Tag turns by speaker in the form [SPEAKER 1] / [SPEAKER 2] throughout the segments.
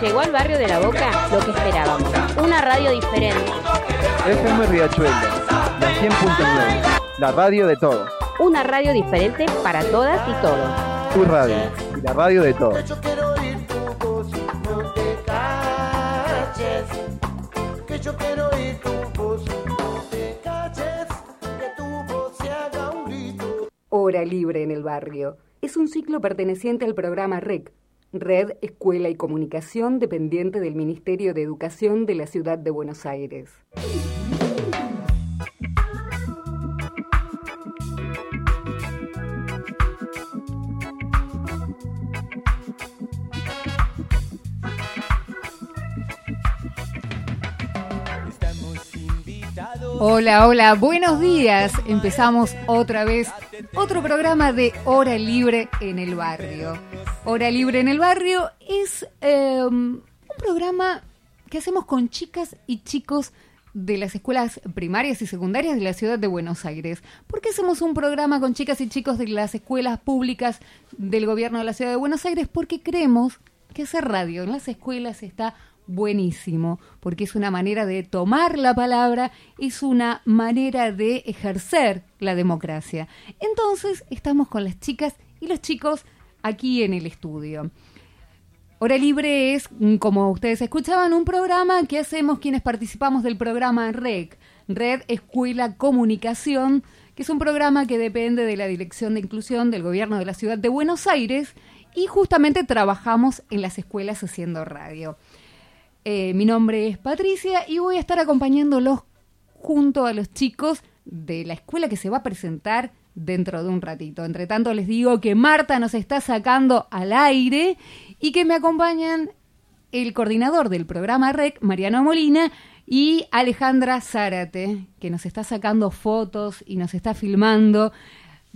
[SPEAKER 1] Llegó al barrio de La Boca lo que esperábamos, una radio diferente.
[SPEAKER 2] FM Riachuelo, la 100.9, la radio de todos.
[SPEAKER 1] Una radio diferente para todas y todos.
[SPEAKER 2] Tu radio, y la radio de todos.
[SPEAKER 3] Hora Libre en el Barrio. Es un ciclo perteneciente al programa REC, Red Escuela y Comunicación dependiente del Ministerio de Educación de la Ciudad de Buenos Aires. Hola, hola, buenos días. Empezamos otra vez otro programa de Hora Libre en el Barrio. Hora Libre en el Barrio es em, un programa que hacemos con chicas y chicos de las escuelas primarias y secundarias de la ciudad de Buenos Aires. ¿Por qué hacemos un programa con chicas y chicos de las escuelas públicas del gobierno de la ciudad de Buenos Aires? Porque creemos que hacer radio en las escuelas está buenísimo, porque es una manera de tomar la palabra, es una manera de ejercer la democracia. Entonces, estamos con las chicas y los chicos aquí en el estudio. Hora Libre es, como ustedes escuchaban, un programa que hacemos quienes participamos del programa REC, Red Escuela Comunicación, que es un programa que depende de la Dirección de Inclusión del Gobierno de la Ciudad de Buenos Aires y justamente trabajamos en las escuelas haciendo radio. Eh, mi nombre es Patricia y voy a estar acompañándolos junto a los chicos de la escuela que se va a presentar dentro de un ratito. Entre tanto les digo que Marta nos está sacando al aire y que me acompañan el coordinador del programa REC, Mariano Molina, y Alejandra Zárate, que nos está sacando fotos y nos está filmando,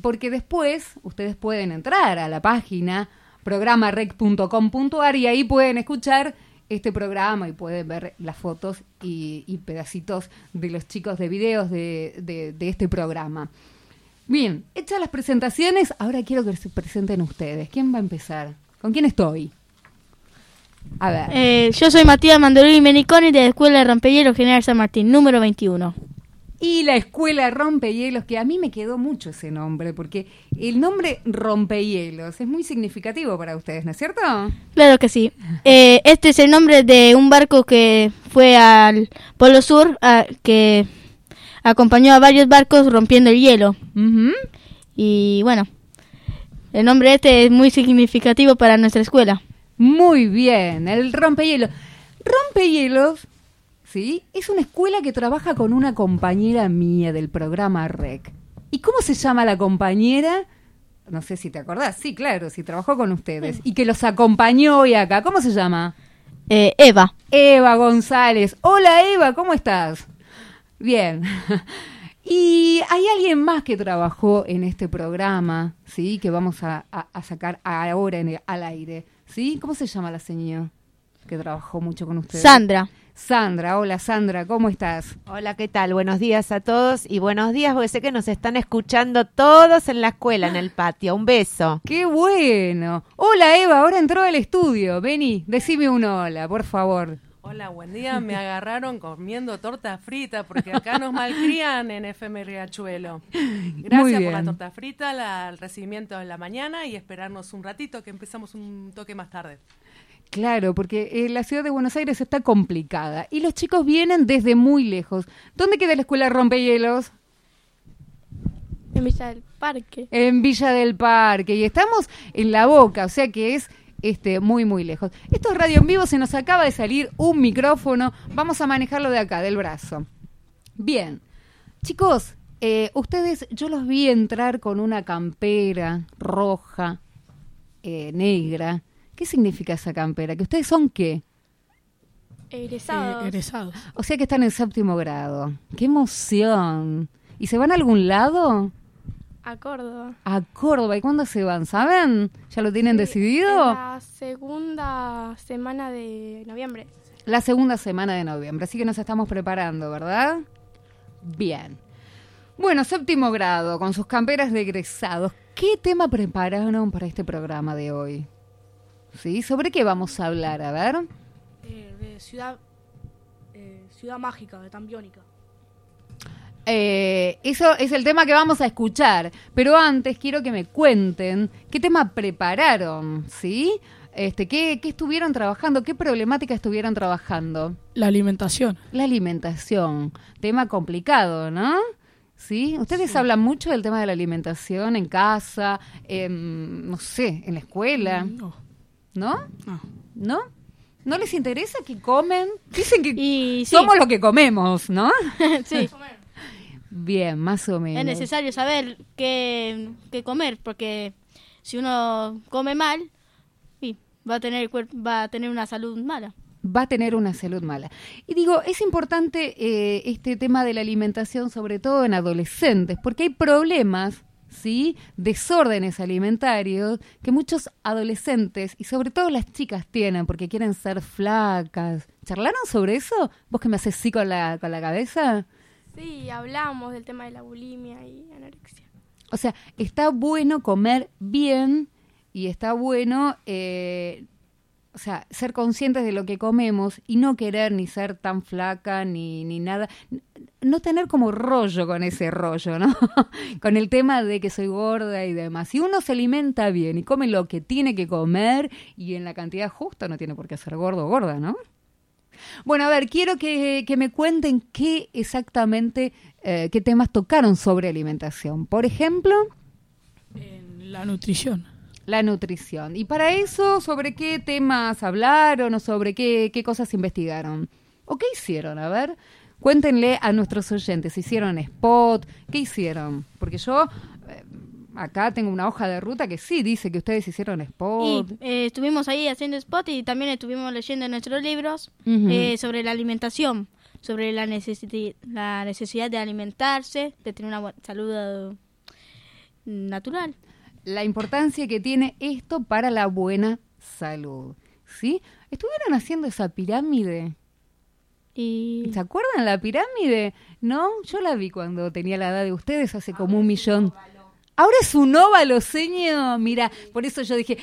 [SPEAKER 3] porque después ustedes pueden entrar a la página programarec.com.ar y ahí pueden escuchar este programa y pueden ver las fotos y, pedacitos de los chicos de videos de, este programa. Bien, hechas las presentaciones, ahora quiero que se presenten ustedes. ¿Quién va a empezar? ¿Con quién estoy?
[SPEAKER 4] A ver. Eh, yo soy Matías Mandolini Meniconi de la Escuela de Rompehielos General San Martín, número 21
[SPEAKER 3] y la escuela Rompehielos, que a mí me quedó mucho ese nombre, porque el nombre Rompehielos es muy significativo para ustedes, ¿no es cierto?
[SPEAKER 4] Claro que sí. Eh, este es el nombre de un barco que fue al Polo Sur, que acompañó a varios barcos rompiendo el hielo. Y bueno, el nombre este es muy significativo para nuestra escuela.
[SPEAKER 3] Muy bien, el rompehielos. Rompehielos ¿sí? Es una escuela que trabaja con una compañera mía del programa REC. ¿Y cómo se llama la compañera? No sé si te acordás. Sí, claro, sí, trabajó con ustedes. Y que los acompañó hoy acá. ¿Cómo se llama?
[SPEAKER 4] Eh, Eva.
[SPEAKER 3] Eva González. Hola Eva, ¿cómo estás? Bien. y hay alguien más que trabajó en este programa, ¿sí? Que vamos a, sacar ahora en al aire, ¿sí? ¿Cómo se llama la señora que trabajó mucho con ustedes?
[SPEAKER 4] Sandra.
[SPEAKER 3] Sandra, hola Sandra, ¿cómo estás?
[SPEAKER 5] Hola, ¿qué tal? Buenos días a todos y buenos días porque sé que nos están escuchando todos en la escuela, en el patio. Un beso.
[SPEAKER 3] ¡Qué bueno! Hola Eva, ahora entró al estudio. Vení, decime un hola, por favor.
[SPEAKER 6] Hola, buen día. Me agarraron comiendo torta frita porque acá nos malcrían en FM Riachuelo. Gracias por la torta frita, el recibimiento de la mañana y esperarnos un ratito que empezamos un toque más tarde.
[SPEAKER 3] Claro, porque eh, la ciudad de Buenos Aires está complicada y los chicos vienen desde muy lejos. ¿Dónde queda la escuela Rompehielos?
[SPEAKER 4] En Villa del Parque.
[SPEAKER 3] En Villa del Parque y estamos en La Boca, o sea que es este muy muy lejos. Esto es radio en vivo, se nos acaba de salir un micrófono, vamos a manejarlo de acá, del brazo. Bien, chicos, eh, ustedes, yo los vi entrar con una campera roja, eh, negra ¿Qué significa esa campera? ¿Que ustedes son qué?
[SPEAKER 4] Egresados.
[SPEAKER 6] Eh, egresados.
[SPEAKER 3] O sea que están en séptimo grado. ¡Qué emoción! ¿Y se van a algún lado?
[SPEAKER 4] A Córdoba.
[SPEAKER 3] A Córdoba. ¿Y cuándo se van? ¿Saben? ¿Ya lo tienen decidido?
[SPEAKER 4] La segunda semana de noviembre.
[SPEAKER 3] La segunda semana de noviembre. Así que nos estamos preparando, ¿verdad? Bien. Bueno, séptimo grado, con sus camperas de egresados. ¿Qué tema prepararon para este programa de hoy? ¿Sí? ¿Sobre qué vamos a hablar? A ver.
[SPEAKER 7] Eh, de Ciudad, eh, Ciudad Mágica, de Tambiónica.
[SPEAKER 3] Eh, eso es el tema que vamos a escuchar, pero antes quiero que me cuenten qué tema prepararon, ¿sí? Este, ¿qué, ¿Qué estuvieron trabajando? ¿Qué problemática estuvieron trabajando?
[SPEAKER 7] La alimentación.
[SPEAKER 3] La alimentación, tema complicado, ¿no? ¿Sí? ¿Ustedes hablan mucho del tema de la alimentación en casa, en, no sé, en la escuela?
[SPEAKER 7] No.
[SPEAKER 3] ¿No?
[SPEAKER 7] No.
[SPEAKER 3] ¿No? ¿No les interesa que comen? Dicen que
[SPEAKER 4] Y sí.
[SPEAKER 3] somos lo que comemos, ¿no?
[SPEAKER 4] sí.
[SPEAKER 3] Bien, más o menos.
[SPEAKER 4] Es necesario saber qué, qué comer, porque si uno come mal, sí, va a tener el cuerpo, va a tener una salud mala.
[SPEAKER 3] va a tener una salud mala. Y digo, es importante eh, este tema de la alimentación, sobre todo en adolescentes, porque hay problemas, ¿sí? Desórdenes alimentarios que muchos adolescentes y sobre todo las chicas tienen porque quieren ser flacas. ¿Charlaron sobre eso? ¿Vos que me haces sí con la, con la cabeza?
[SPEAKER 8] Sí, hablamos del tema de la bulimia y anorexia.
[SPEAKER 3] O sea, está bueno comer bien y está bueno, eh, o sea, ser conscientes de lo que comemos y no querer ni ser tan flaca ni, ni nada. No tener como rollo con ese rollo, ¿no? con el tema de que soy gorda y demás. Si uno se alimenta bien y come lo que tiene que comer y en la cantidad justa, no tiene por qué ser gordo o gorda, ¿no? Bueno, a ver, quiero que, que me cuenten qué exactamente, eh, qué temas tocaron sobre alimentación. Por ejemplo,
[SPEAKER 7] En la nutrición.
[SPEAKER 3] La nutrición. Y para eso, ¿sobre qué temas hablaron o sobre qué, qué cosas investigaron? ¿O qué hicieron? A ver, cuéntenle a nuestros oyentes. ¿Hicieron spot? ¿Qué hicieron? Porque yo eh, acá tengo una hoja de ruta que sí dice que ustedes hicieron
[SPEAKER 4] Y
[SPEAKER 3] spot.
[SPEAKER 4] eh, estuvimos ahí haciendo spot y también estuvimos leyendo en nuestros libros eh, sobre la alimentación, sobre la, necesi- la necesidad de alimentarse, de tener una buena salud natural.
[SPEAKER 3] La importancia que tiene esto para la buena salud. ¿Sí? ¿Estuvieron haciendo esa pirámide?
[SPEAKER 4] Y
[SPEAKER 3] ¿Se acuerdan la pirámide? No, yo la vi cuando tenía la edad de ustedes, hace como un millón. Ahora es un óvalo, señor. Mira, por eso yo dije,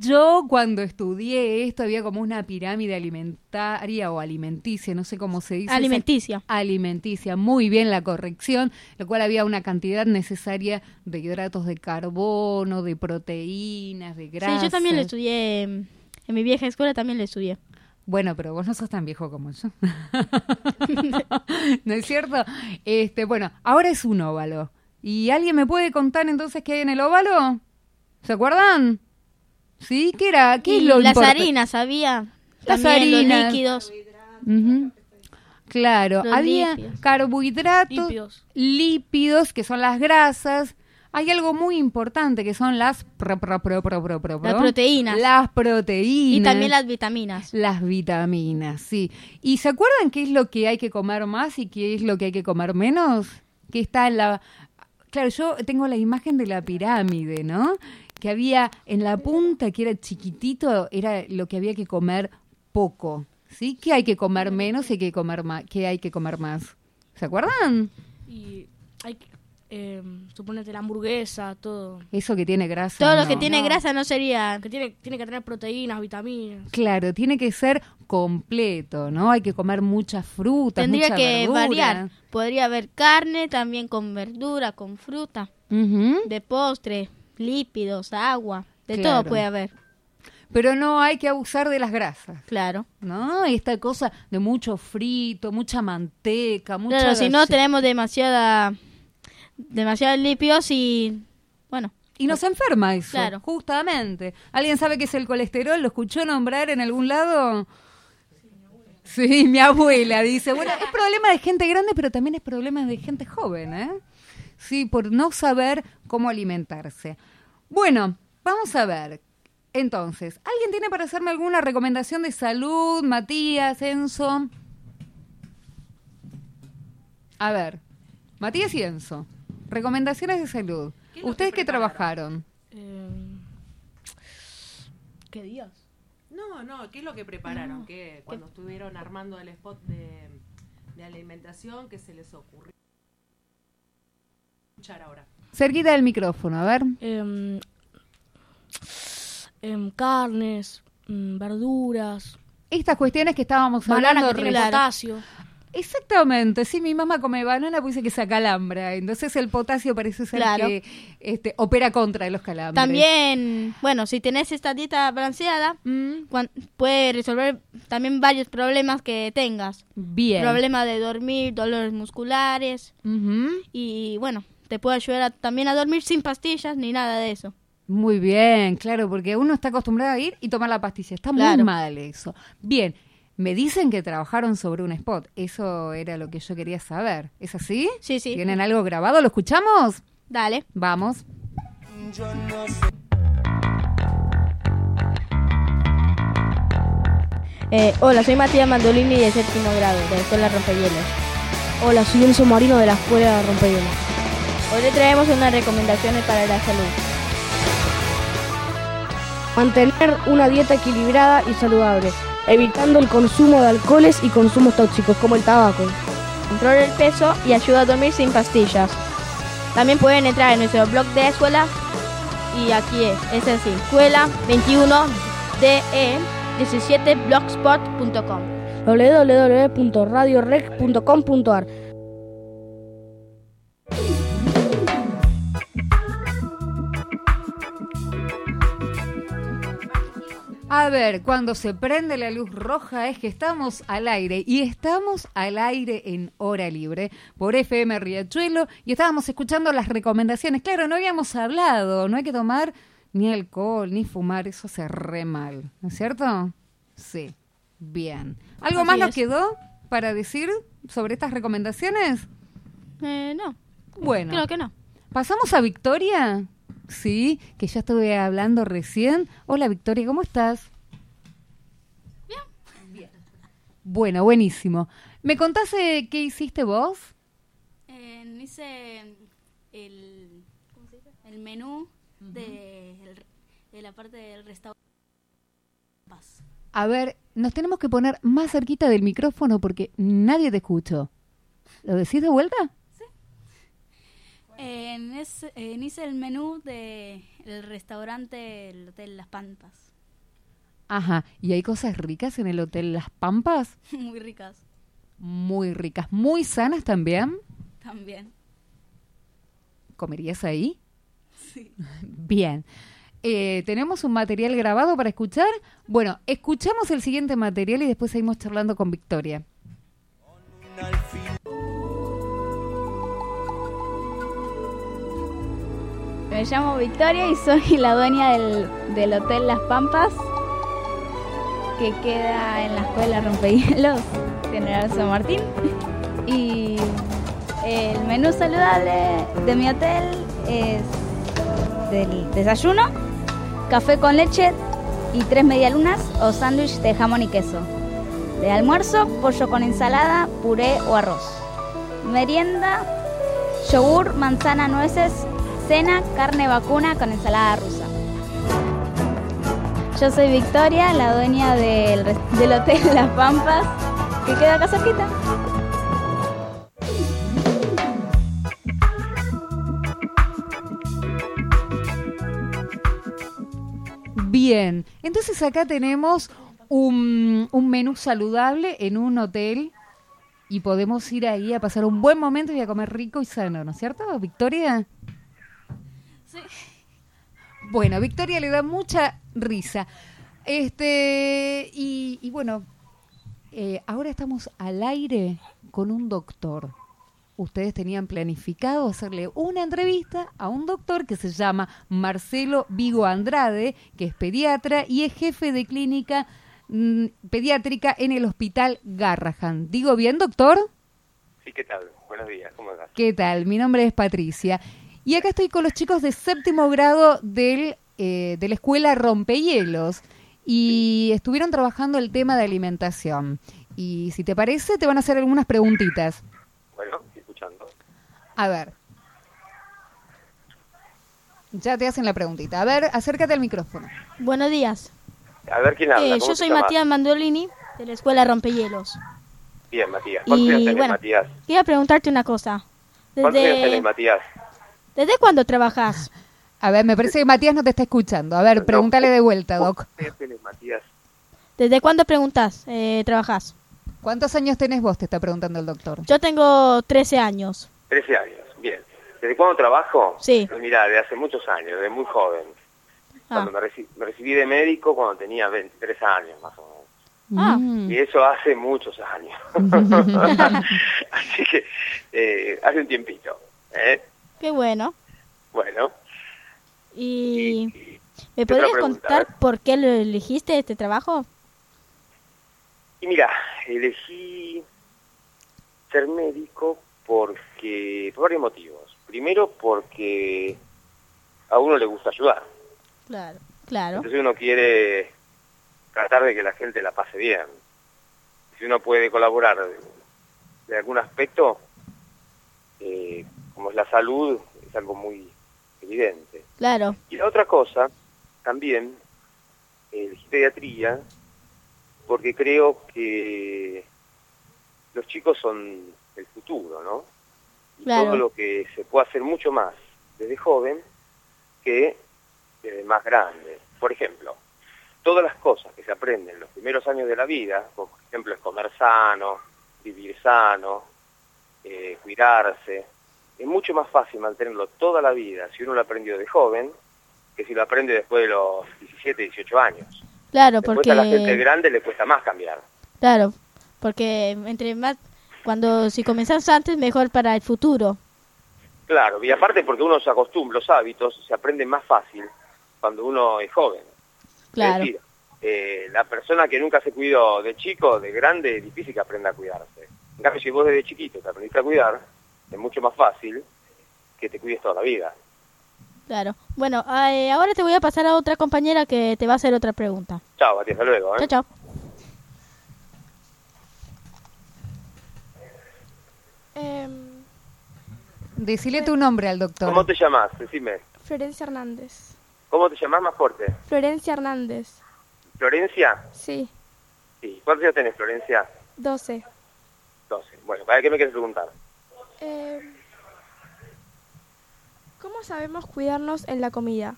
[SPEAKER 3] yo cuando estudié esto había como una pirámide alimentaria o alimenticia, no sé cómo se dice.
[SPEAKER 4] alimenticia.
[SPEAKER 3] Alimenticia, muy bien la corrección, lo cual había una cantidad necesaria de hidratos de carbono, de proteínas, de grasas.
[SPEAKER 4] Sí, yo también lo estudié, en mi vieja escuela también lo estudié.
[SPEAKER 3] Bueno, pero vos no sos tan viejo como yo. ¿No es cierto? Este, bueno, ahora es un óvalo. ¿Y alguien me puede contar entonces qué hay en el óvalo? ¿Se acuerdan? ¿Sí? ¿Qué era? ¿Qué
[SPEAKER 4] Y
[SPEAKER 3] es lo
[SPEAKER 4] las
[SPEAKER 3] importante?
[SPEAKER 4] harinas había,
[SPEAKER 3] Las
[SPEAKER 4] también
[SPEAKER 3] harinas.
[SPEAKER 4] los líquidos.
[SPEAKER 3] Claro,
[SPEAKER 4] Los
[SPEAKER 3] había
[SPEAKER 4] lípidos.
[SPEAKER 3] carbohidratos,
[SPEAKER 7] Lípidos.
[SPEAKER 3] lípidos, que son las grasas. Hay algo muy importante que son las pro, pro, pro,
[SPEAKER 4] Las
[SPEAKER 3] pro.
[SPEAKER 4] proteínas.
[SPEAKER 3] Las proteínas.
[SPEAKER 4] Y también las vitaminas.
[SPEAKER 3] Las vitaminas, sí. ¿Y se acuerdan qué es lo que hay que comer más y qué es lo que hay que comer menos? Que está en la... Claro, yo tengo la imagen de la pirámide, ¿no? Que había en la punta, que era chiquitito, era lo que había que comer poco, ¿sí? ¿Qué hay que comer menos y qué hay que comer más? ¿Qué hay que comer más? ¿Se acuerdan?
[SPEAKER 7] Y hay que, eh, suponete la hamburguesa, todo.
[SPEAKER 3] Eso que tiene grasa.
[SPEAKER 4] Todo lo
[SPEAKER 3] no.
[SPEAKER 4] que tiene grasa no sería...
[SPEAKER 7] Que tiene, tiene que tener proteínas, vitaminas.
[SPEAKER 3] Claro, tiene que ser completo, ¿no? Hay que comer mucha fruta,
[SPEAKER 4] Tendría
[SPEAKER 3] mucha
[SPEAKER 4] que
[SPEAKER 3] verdura.
[SPEAKER 4] variar. Podría haber carne también con verdura, con fruta, de postre, lípidos, agua, de
[SPEAKER 3] Claro.
[SPEAKER 4] todo puede haber.
[SPEAKER 3] Pero no hay que abusar de las grasas,
[SPEAKER 4] Claro.
[SPEAKER 3] ¿no? Esta cosa de mucho frito, mucha manteca, mucha...
[SPEAKER 4] Claro, si no tenemos demasiada demasiados lípidos y bueno,
[SPEAKER 3] Y nos enferma eso,
[SPEAKER 4] Claro.
[SPEAKER 3] justamente. ¿Alguien sabe qué es el colesterol? ¿Lo escuchó nombrar en algún lado? Sí, mi abuela dice, bueno, es problema de gente grande, pero también es problema de gente joven, ¿eh? Sí, por no saber cómo alimentarse. Bueno, vamos a ver. Entonces, ¿alguien tiene para hacerme alguna recomendación de salud? Matías, Enzo. A ver, Matías y Enzo. Recomendaciones de salud.
[SPEAKER 6] ¿Qué es lo
[SPEAKER 3] ¿Ustedes
[SPEAKER 6] que
[SPEAKER 3] qué trabajaron?
[SPEAKER 7] Eh, ¿Qué días?
[SPEAKER 6] No, no, ¿qué es lo que prepararon? ¿Qué, cuando estuvieron armando el spot de, de alimentación, ¿qué se les ocurrió? Escuchar ahora.
[SPEAKER 3] Cerquita del micrófono, a ver.
[SPEAKER 7] Em, carnes, mm, verduras,
[SPEAKER 3] estas cuestiones que estábamos
[SPEAKER 7] Banana
[SPEAKER 3] hablando.
[SPEAKER 7] que tiene potasio.
[SPEAKER 3] Exactamente, sí, mi mamá come banana pues dice que saca calambra, entonces el potasio parece ser
[SPEAKER 4] Claro.
[SPEAKER 3] que este, opera contra de los calambres.
[SPEAKER 4] También, bueno, si tenés esta dieta balanceada,
[SPEAKER 3] Mm,
[SPEAKER 4] puede resolver también varios problemas que tengas.
[SPEAKER 3] bien.
[SPEAKER 4] Problema de dormir, dolores musculares y bueno, te puede ayudar a- también a dormir sin pastillas ni nada de eso.
[SPEAKER 3] Muy bien, claro, porque uno está acostumbrado a ir y tomar la pastilla. Está muy
[SPEAKER 4] Claro.
[SPEAKER 3] mal eso. Bien, me dicen que trabajaron sobre un spot. Eso era lo que yo quería saber. ¿Es así?
[SPEAKER 4] Sí, sí.
[SPEAKER 3] ¿Tienen algo grabado? ¿Lo escuchamos?
[SPEAKER 4] Dale.
[SPEAKER 3] Vamos.
[SPEAKER 9] Eh, hola, soy Matías Mandolini de séptimo grado, de la Escuela Rompehielos.
[SPEAKER 7] Hola, soy Enzo Marino de la Escuela Rompehielos.
[SPEAKER 9] Hoy le traemos unas recomendaciones para la salud.
[SPEAKER 7] Mantener una dieta equilibrada y saludable, evitando el consumo de alcoholes y consumos tóxicos como el tabaco.
[SPEAKER 9] Controla el peso y ayuda a dormir sin pastillas. También pueden entrar en nuestro blog de escuela y aquí es, es así, escuela 21 de 17 blogspot.com.
[SPEAKER 7] www.radiorec.com.ar
[SPEAKER 3] A ver, cuando se prende la luz roja es que estamos al aire y estamos al aire en hora libre por FM Riachuelo y estábamos escuchando las recomendaciones. Claro, no habíamos hablado, no hay que tomar ni alcohol ni fumar, eso hace re mal, ¿no es cierto? Sí, bien. ¿Algo
[SPEAKER 4] Así
[SPEAKER 3] más nos quedó para decir sobre estas recomendaciones?
[SPEAKER 4] Eh, no,
[SPEAKER 3] Bueno.
[SPEAKER 4] creo que no.
[SPEAKER 3] ¿Pasamos a Victoria? Sí, que ya estuve hablando recién. Hola Victoria, ¿cómo estás? Bien. Bueno, buenísimo. ¿Me contás eh, qué hiciste vos?
[SPEAKER 10] hice el, ¿cómo se dice? el menú de, el- de la parte del restaurante.
[SPEAKER 3] A ver, nos tenemos que poner más cerquita del micrófono porque nadie te escuchó. ¿Lo decís de vuelta?
[SPEAKER 10] En ese- en hice el menú de el restaurante el Hotel Las Pampas.
[SPEAKER 3] Ajá. ¿Y hay cosas ricas en el Hotel Las Pampas?
[SPEAKER 10] Muy ricas
[SPEAKER 3] Muy ricas. Muy sanas también.
[SPEAKER 10] también.
[SPEAKER 3] ¿Comerías ahí?
[SPEAKER 10] Sí.
[SPEAKER 3] Bien. Eh, ¿Tenemos un material grabado para escuchar? Bueno, escuchamos el siguiente material y después seguimos charlando con Victoria.
[SPEAKER 10] Me llamo Victoria y soy la dueña del, del Hotel Las Pampas, que queda en la escuela Rompehielos, General San Martín. Y el menú saludable de mi hotel es del desayuno, café con leche y tres medialunas o sándwich de jamón y queso. De almuerzo, pollo con ensalada, puré o arroz. Merienda, yogur, manzana, nueces, cena, carne vacuna con ensalada rusa. Yo soy Victoria, la dueña del, del Hotel Las Pampas, que queda acá cerquita.
[SPEAKER 3] Bien, entonces acá tenemos un, un menú saludable en un hotel y podemos ir ahí a pasar un buen momento y a comer rico y sano, ¿no es cierto, Victoria?
[SPEAKER 10] Sí.
[SPEAKER 3] Bueno, Victoria le da mucha risa. Este, y, y bueno, eh, ahora estamos al aire con un doctor. Ustedes tenían planificado hacerle una entrevista a un doctor que se llama Marcelo Vigo Andrade, que es pediatra y es jefe de clínica mm, pediátrica en el Hospital Garrahan. ¿Digo bien, doctor?
[SPEAKER 11] Sí, ¿qué tal? Buenos días, ¿cómo estás?
[SPEAKER 3] ¿Qué tal? Mi nombre es Patricia. Y acá estoy con los chicos de séptimo grado del, eh, de la escuela Rompehielos. Y estuvieron trabajando el tema de alimentación. Y si te parece, te van a hacer algunas preguntitas.
[SPEAKER 11] Bueno, estoy escuchando.
[SPEAKER 3] A ver. Ya te hacen la preguntita. A ver, acércate al micrófono.
[SPEAKER 9] Buenos días.
[SPEAKER 11] A ver quién habla.
[SPEAKER 9] Eh,
[SPEAKER 11] ¿cómo
[SPEAKER 9] yo soy
[SPEAKER 11] llamas?
[SPEAKER 9] Matías Mandolini de la Escuela Rompehielos.
[SPEAKER 11] Bien, Matías. ¿Cuántos
[SPEAKER 9] Y
[SPEAKER 11] años tenés,
[SPEAKER 9] bueno,
[SPEAKER 11] Matías?
[SPEAKER 9] quería preguntarte una cosa.
[SPEAKER 11] ¿Cuántos años tenés,
[SPEAKER 9] ¿Desde,
[SPEAKER 11] Matías?
[SPEAKER 9] ¿Desde cuándo trabajas?
[SPEAKER 3] A ver, me parece que Matías no te está escuchando. A ver, pregúntale de vuelta, Doc.
[SPEAKER 11] ¿Cuántos años tenés, Matías?
[SPEAKER 4] ¿Desde cuándo preguntas? Eh, ¿Trabajás?
[SPEAKER 3] ¿Cuántos años tenés vos? Te está preguntando el doctor.
[SPEAKER 4] Yo tengo 13 años.
[SPEAKER 11] 13 años, bien. ¿Desde cuándo trabajo?
[SPEAKER 4] Sí.
[SPEAKER 11] Pues mira, de hace muchos años, desde muy joven.
[SPEAKER 4] Ah.
[SPEAKER 11] Cuando me, reci- me recibí de médico cuando tenía 23 años más o menos.
[SPEAKER 4] Ah.
[SPEAKER 11] Y eso hace muchos años. Así que eh, hace un tiempito. ¿eh?
[SPEAKER 4] Qué bueno.
[SPEAKER 11] Bueno,
[SPEAKER 4] ¿Y me
[SPEAKER 11] ¿Qué otra
[SPEAKER 4] podrías contar por qué lo elegiste este trabajo?
[SPEAKER 11] y mira, elegí ser médico porque por varios motivos. Primero porque a uno le gusta ayudar.
[SPEAKER 4] Claro. Claro.
[SPEAKER 11] Entonces uno quiere tratar de que la gente la pase bien. Si uno puede colaborar de, de algún aspecto, eh, como es la salud, es algo muy evidente.
[SPEAKER 4] Claro.
[SPEAKER 11] Y la otra cosa, también, elegí pediatría, porque creo que los chicos son el futuro, ¿no? Y
[SPEAKER 4] Claro.
[SPEAKER 11] todo lo que se puede hacer mucho más desde joven que desde más grande. Por ejemplo, todas las cosas que se aprenden en los primeros años de la vida, como por ejemplo es comer sano, vivir sano, eh, cuidarse, es mucho más fácil mantenerlo toda la vida si uno lo aprendió de joven que si lo aprende después de los 17, 18 años.
[SPEAKER 4] Claro,
[SPEAKER 11] Después
[SPEAKER 4] porque
[SPEAKER 11] a la gente grande le cuesta más cambiar.
[SPEAKER 4] claro, porque entre más cuando si comenzás antes mejor para el futuro.
[SPEAKER 11] Claro, y aparte porque uno se acostumbra, los hábitos se aprenden más fácil cuando uno es joven.
[SPEAKER 4] Claro.
[SPEAKER 11] Es decir, eh, la persona que nunca se cuidó de chico, de grande, es difícil que aprenda a cuidarse. En cambio, si vos desde chiquito te aprendiste a cuidar, es mucho más fácil que te cuides toda la vida.
[SPEAKER 4] Claro. Bueno, eh, ahora te voy a pasar a otra compañera que te va a hacer otra pregunta.
[SPEAKER 11] Chao, Mati, hasta luego. ¿eh?
[SPEAKER 4] Chao, chao.
[SPEAKER 8] Em,
[SPEAKER 3] Decile tu nombre al doctor.
[SPEAKER 11] ¿Cómo te llamas? Decime.
[SPEAKER 8] Florencia Hernández.
[SPEAKER 11] ¿Cómo te llamas más fuerte?
[SPEAKER 8] Florencia Hernández.
[SPEAKER 11] ¿Florencia?
[SPEAKER 8] Sí,
[SPEAKER 11] Sí. ¿Cuántos años tenés, Florencia?
[SPEAKER 8] 12.
[SPEAKER 11] 12. Bueno, ¿para qué me quieres preguntar?
[SPEAKER 8] Em, ¿Cómo sabemos cuidarnos en la comida?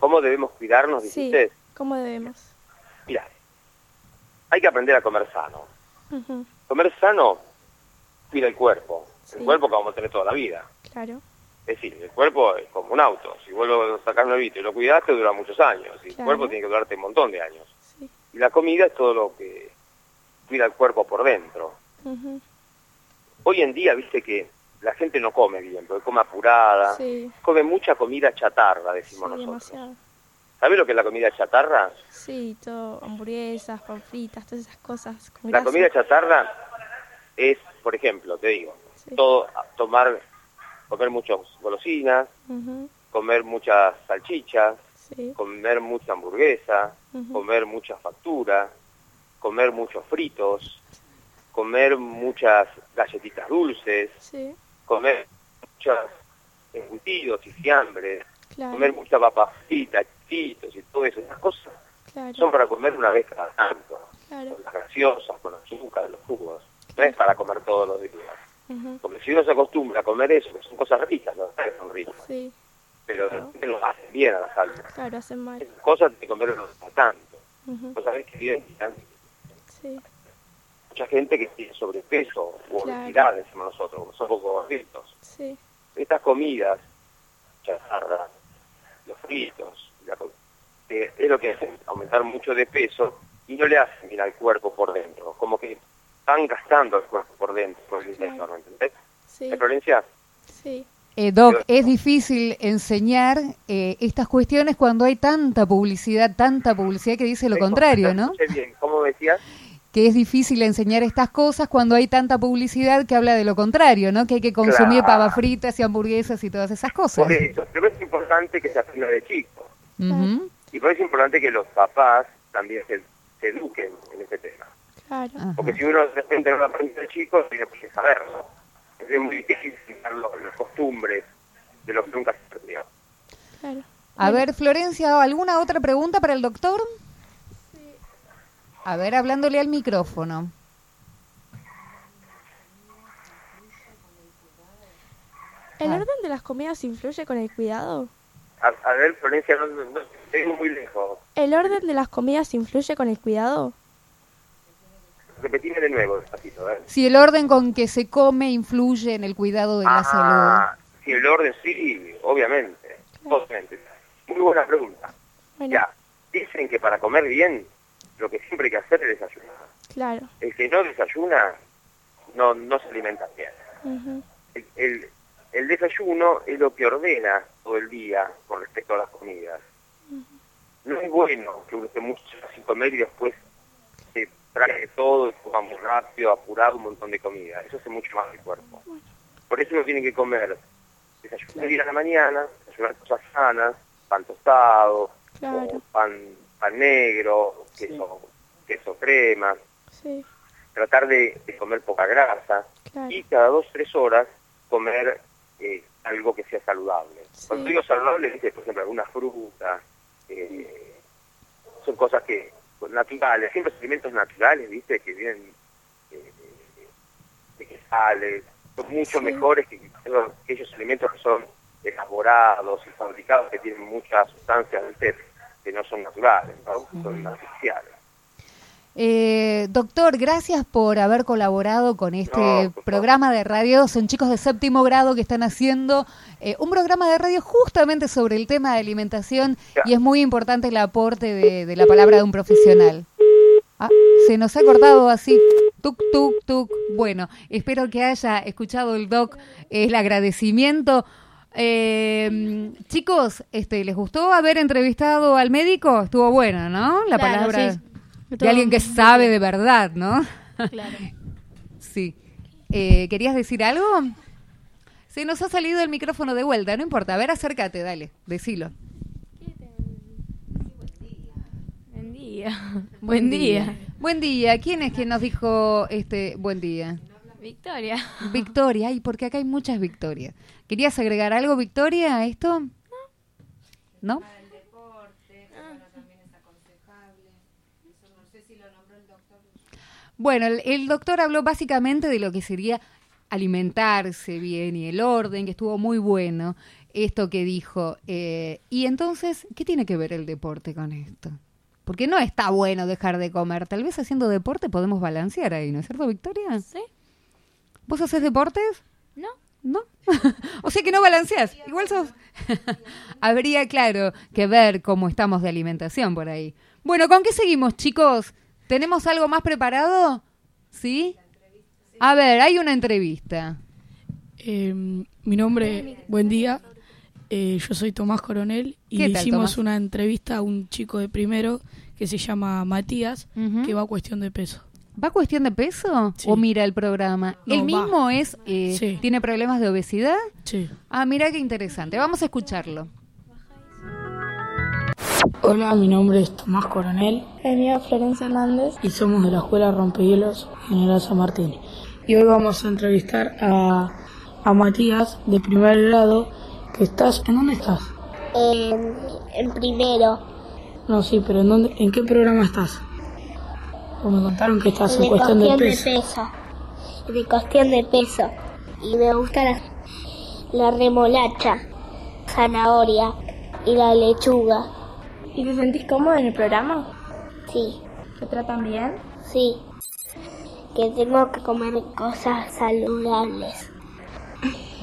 [SPEAKER 11] ¿Cómo debemos cuidarnos,
[SPEAKER 8] Sí,
[SPEAKER 11] dijiste?
[SPEAKER 8] ¿cómo debemos?
[SPEAKER 11] Mira, hay que aprender a comer sano. Comer sano cuida el cuerpo.
[SPEAKER 8] Sí.
[SPEAKER 11] El cuerpo que vamos a tener toda la vida.
[SPEAKER 8] Claro,
[SPEAKER 11] Es decir, el cuerpo es como un auto. Si vuelvo a sacar un nuevito y lo cuidaste, dura muchos años. Y el cuerpo tiene que durarte un montón de años.
[SPEAKER 8] sí.
[SPEAKER 11] Y la comida es todo lo que cuida el cuerpo por dentro.
[SPEAKER 8] ujú,
[SPEAKER 11] Hoy en día, viste que la gente no come bien, porque come apurada.
[SPEAKER 8] Sí,
[SPEAKER 11] Come mucha comida chatarra,
[SPEAKER 8] sí,
[SPEAKER 11] decimos nosotros.
[SPEAKER 8] demasiado.
[SPEAKER 11] ¿Sabes lo que es la comida chatarra?
[SPEAKER 8] Sí, todo, hamburguesas, pan fritas, todas esas cosas. con
[SPEAKER 11] La comida chatarra es, por ejemplo, te digo,
[SPEAKER 8] Sí.
[SPEAKER 11] todo tomar, comer muchas golosinas, comer muchas salchichas,
[SPEAKER 8] Sí,
[SPEAKER 11] comer mucha hamburguesa, comer mucha factura, comer muchos fritos, comer muchas galletitas dulces,
[SPEAKER 8] sí,
[SPEAKER 11] comer muchos embutidos y fiambres,
[SPEAKER 8] claro,
[SPEAKER 11] comer mucha papa frita, chitos y todas esas cosas
[SPEAKER 8] claro,
[SPEAKER 11] son para comer una vez cada tanto,
[SPEAKER 8] claro.
[SPEAKER 11] con las gaseosas, con azúcar, los jugos, no es para comer todos los días. Porque si uno se acostumbra a comer eso, que son cosas ricas, no son ricas,
[SPEAKER 8] Sí,
[SPEAKER 11] pero no lo hacen bien a la salud.
[SPEAKER 8] claro, hacen mal.
[SPEAKER 11] Esas cosas que comerlo cada tanto.
[SPEAKER 8] Ujú,
[SPEAKER 11] Vos sabés que viven
[SPEAKER 8] Sí,
[SPEAKER 11] mucha gente que tiene sobrepeso o
[SPEAKER 8] Claro.
[SPEAKER 11] obesidad, decimos nosotros, como poco gorditos.
[SPEAKER 8] sí,
[SPEAKER 11] Estas comidas, chatarra, los fritos, la eh, es lo que hace aumentar mucho de peso y no le hacen bien al cuerpo por dentro, como que están gastando el cuerpo por dentro, por el intestino, ¿me entendés?
[SPEAKER 8] sí,
[SPEAKER 11] ¿Eh, Florencia?
[SPEAKER 8] sí,
[SPEAKER 3] Eh, Doc, es difícil enseñar eh, estas cuestiones cuando hay tanta publicidad, tanta publicidad que dice lo contrario, ¿no?
[SPEAKER 11] Bien, ¿cómo decías?
[SPEAKER 3] Que es difícil enseñar estas cosas cuando hay tanta publicidad que habla de lo contrario, ¿no? Que hay que consumir
[SPEAKER 11] Claro.
[SPEAKER 3] papas fritas y hamburguesas y todas esas cosas.
[SPEAKER 11] Por eso, pero es importante que se aprenda de chico. Y por eso es importante que los papás también se, se eduquen en este tema.
[SPEAKER 8] claro,
[SPEAKER 3] Ajá.
[SPEAKER 11] Porque si uno de repente no lo aprende de chico, tiene que saberlo. Es muy difícil enseñar las costumbres de lo que nunca se aprendió.
[SPEAKER 8] claro.
[SPEAKER 3] A ver, Florencia, ¿alguna otra pregunta para el doctor? A ver, hablándole al micrófono.
[SPEAKER 8] ¿El
[SPEAKER 3] Ah.
[SPEAKER 8] orden de las comidas influye con el cuidado?
[SPEAKER 11] A, a ver, Florencia, no, no, no, te digo muy lejos.
[SPEAKER 8] ¿El orden de las comidas influye con el cuidado?
[SPEAKER 11] Repetime de nuevo, despacito, ¿eh?
[SPEAKER 3] Si el orden con que se come influye en el cuidado de la salud.
[SPEAKER 11] Ah, si el orden sí, obviamente, obviamente. Muy buena pregunta. Ya, dicen que para comer bien, lo que siempre hay que hacer es desayunar.
[SPEAKER 8] Claro.
[SPEAKER 11] El que no desayuna, no, no se alimenta bien. El, el- el desayuno es lo que ordena todo el día con respecto a las comidas. No es bueno que uno esté mucho sin comer y después se trague todo y coma muy rápido, apurado, un montón de comida. Eso hace mucho mal al cuerpo. Por eso uno tiene que comer desayunar bien a la mañana, desayunar cosas sanas, pan tostado,
[SPEAKER 8] Claro.
[SPEAKER 11] o pan, pan negro, queso, queso crema,
[SPEAKER 8] Sí,
[SPEAKER 11] tratar de, de comer poca grasa
[SPEAKER 8] claro.
[SPEAKER 11] y cada dos tres horas comer eh, algo que sea saludable. Cuando digo saludable, dice, por ejemplo, alguna fruta, eh, son cosas que pues, naturales, siempre son alimentos naturales, viste, que vienen eh, de son mucho
[SPEAKER 8] Sí.
[SPEAKER 11] mejores que aquellos- alimentos que son elaborados y fabricados que tienen muchas sustancias ¿viste? Que no son naturales, ¿no? son artificiales.
[SPEAKER 3] Eh, doctor, gracias por haber colaborado con este
[SPEAKER 11] No,
[SPEAKER 3] programa de radio. Son chicos de séptimo grado que están haciendo eh, un programa de radio justamente sobre el tema de alimentación y es muy importante el aporte de, de la palabra de un profesional. Ah, se nos ha cortado así, tuk, tuk, tuk. Bueno, espero que haya escuchado el doc el agradecimiento. Eh, chicos, este, ¿les gustó haber entrevistado al médico? Estuvo bueno, ¿no? La
[SPEAKER 9] Claro,
[SPEAKER 3] palabra
[SPEAKER 9] sí.
[SPEAKER 3] de alguien que sabe de verdad, ¿no?
[SPEAKER 9] Claro.
[SPEAKER 3] sí. Eh, ¿Querías decir algo? Se nos ha salido el micrófono de vuelta, no importa. A ver, acércate, dale, decilo.
[SPEAKER 9] Buen día. Buen día.
[SPEAKER 3] Buen día. ¿Quién es quien nos dijo este buen día?
[SPEAKER 9] Victoria.
[SPEAKER 3] Victoria. Ay, porque acá hay muchas Victorias. ¿Querías agregar algo, Victoria, a esto? ¿No? Bueno, el, el doctor habló básicamente de lo que sería alimentarse bien y el orden, que estuvo muy bueno esto que dijo. Eh, y entonces, ¿qué tiene que ver el deporte con esto? Porque no está bueno dejar de comer. Tal vez haciendo deporte podemos balancear ahí, ¿no es cierto, Victoria?
[SPEAKER 9] Sí.
[SPEAKER 3] ¿Vos haces deportes?
[SPEAKER 9] No.
[SPEAKER 3] ¿No? o sea que no balanceas. Igual sos. Habría, claro, que ver cómo estamos de alimentación por ahí. Bueno, ¿con qué seguimos, chicos? ¿Tenemos algo más preparado? ¿Sí? A ver, hay una entrevista.
[SPEAKER 12] Eh, mi nombre, buen día. Eh, yo soy Tomás Coronel y
[SPEAKER 3] ¿Qué
[SPEAKER 12] le
[SPEAKER 3] tal,
[SPEAKER 12] hicimos
[SPEAKER 3] Tomás?
[SPEAKER 12] una entrevista a un chico de primero que se llama Matías, que va a cuestión de peso.
[SPEAKER 3] ¿Va cuestión de peso o mira el programa?
[SPEAKER 12] No,
[SPEAKER 3] ¿El
[SPEAKER 12] va.
[SPEAKER 3] mismo es eh,
[SPEAKER 12] Sí.
[SPEAKER 3] tiene problemas de obesidad?
[SPEAKER 12] Sí.
[SPEAKER 3] Ah, mira qué interesante. Vamos a escucharlo.
[SPEAKER 12] Hola, mi nombre es Tomás Coronel
[SPEAKER 8] El mío es Florencia Hernández.
[SPEAKER 12] y somos de la Escuela Rompehielos General San Martín. Y hoy vamos a entrevistar a, a Matías de primer grado, que estás... ¿En dónde estás?
[SPEAKER 13] En, en primero,
[SPEAKER 12] No, sí, pero ¿en, dónde, ¿en qué programa estás? O me contaron que estás en cuestión de
[SPEAKER 13] cuestión de
[SPEAKER 12] peso.
[SPEAKER 13] peso. De cuestión de peso. Y me gusta la, la remolacha, zanahoria y la lechuga.
[SPEAKER 8] ¿Y te sentís cómodo en el programa?
[SPEAKER 13] Sí,
[SPEAKER 8] ¿Te tratan bien?
[SPEAKER 13] sí. Que tengo que comer cosas saludables.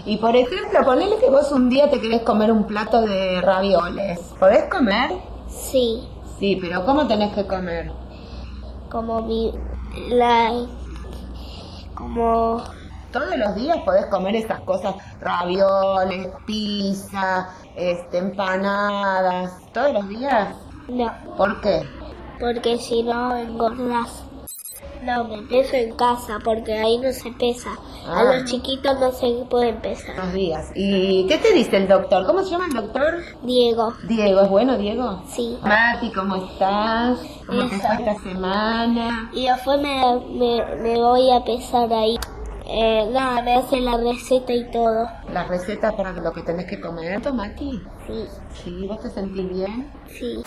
[SPEAKER 5] Y por ejemplo, ponele que vos un día te querés comer un plato de ravioles. ¿Podés comer?
[SPEAKER 13] Sí,
[SPEAKER 5] Sí, pero ¿cómo tenés que comer?
[SPEAKER 13] Como mi... La... Como...
[SPEAKER 5] Todos los días podés comer esas cosas, ravioles, pizza, este, empanadas, todos los días.
[SPEAKER 13] No,
[SPEAKER 5] ¿Por qué?
[SPEAKER 13] porque si no engordas. No, me peso en casa porque ahí no se pesa. A
[SPEAKER 5] Ah.
[SPEAKER 13] los chiquitos no se pueden pesar.
[SPEAKER 5] Unos días. ¿Y qué te dice el doctor? ¿Cómo se llama el doctor?
[SPEAKER 13] Diego.
[SPEAKER 5] Diego, ¿es bueno Diego?
[SPEAKER 13] Sí.
[SPEAKER 5] Mati, ¿cómo estás? ¿Cómo te
[SPEAKER 13] Eso.
[SPEAKER 5] fue esta semana?
[SPEAKER 13] Y después me, me, me voy a pesar ahí. Eh, nada, me hace la receta y todo.
[SPEAKER 5] Las recetas para lo que tenés que comer, Mati.
[SPEAKER 13] Sí.
[SPEAKER 5] Sí, ¿vos te sentís bien?
[SPEAKER 13] Sí.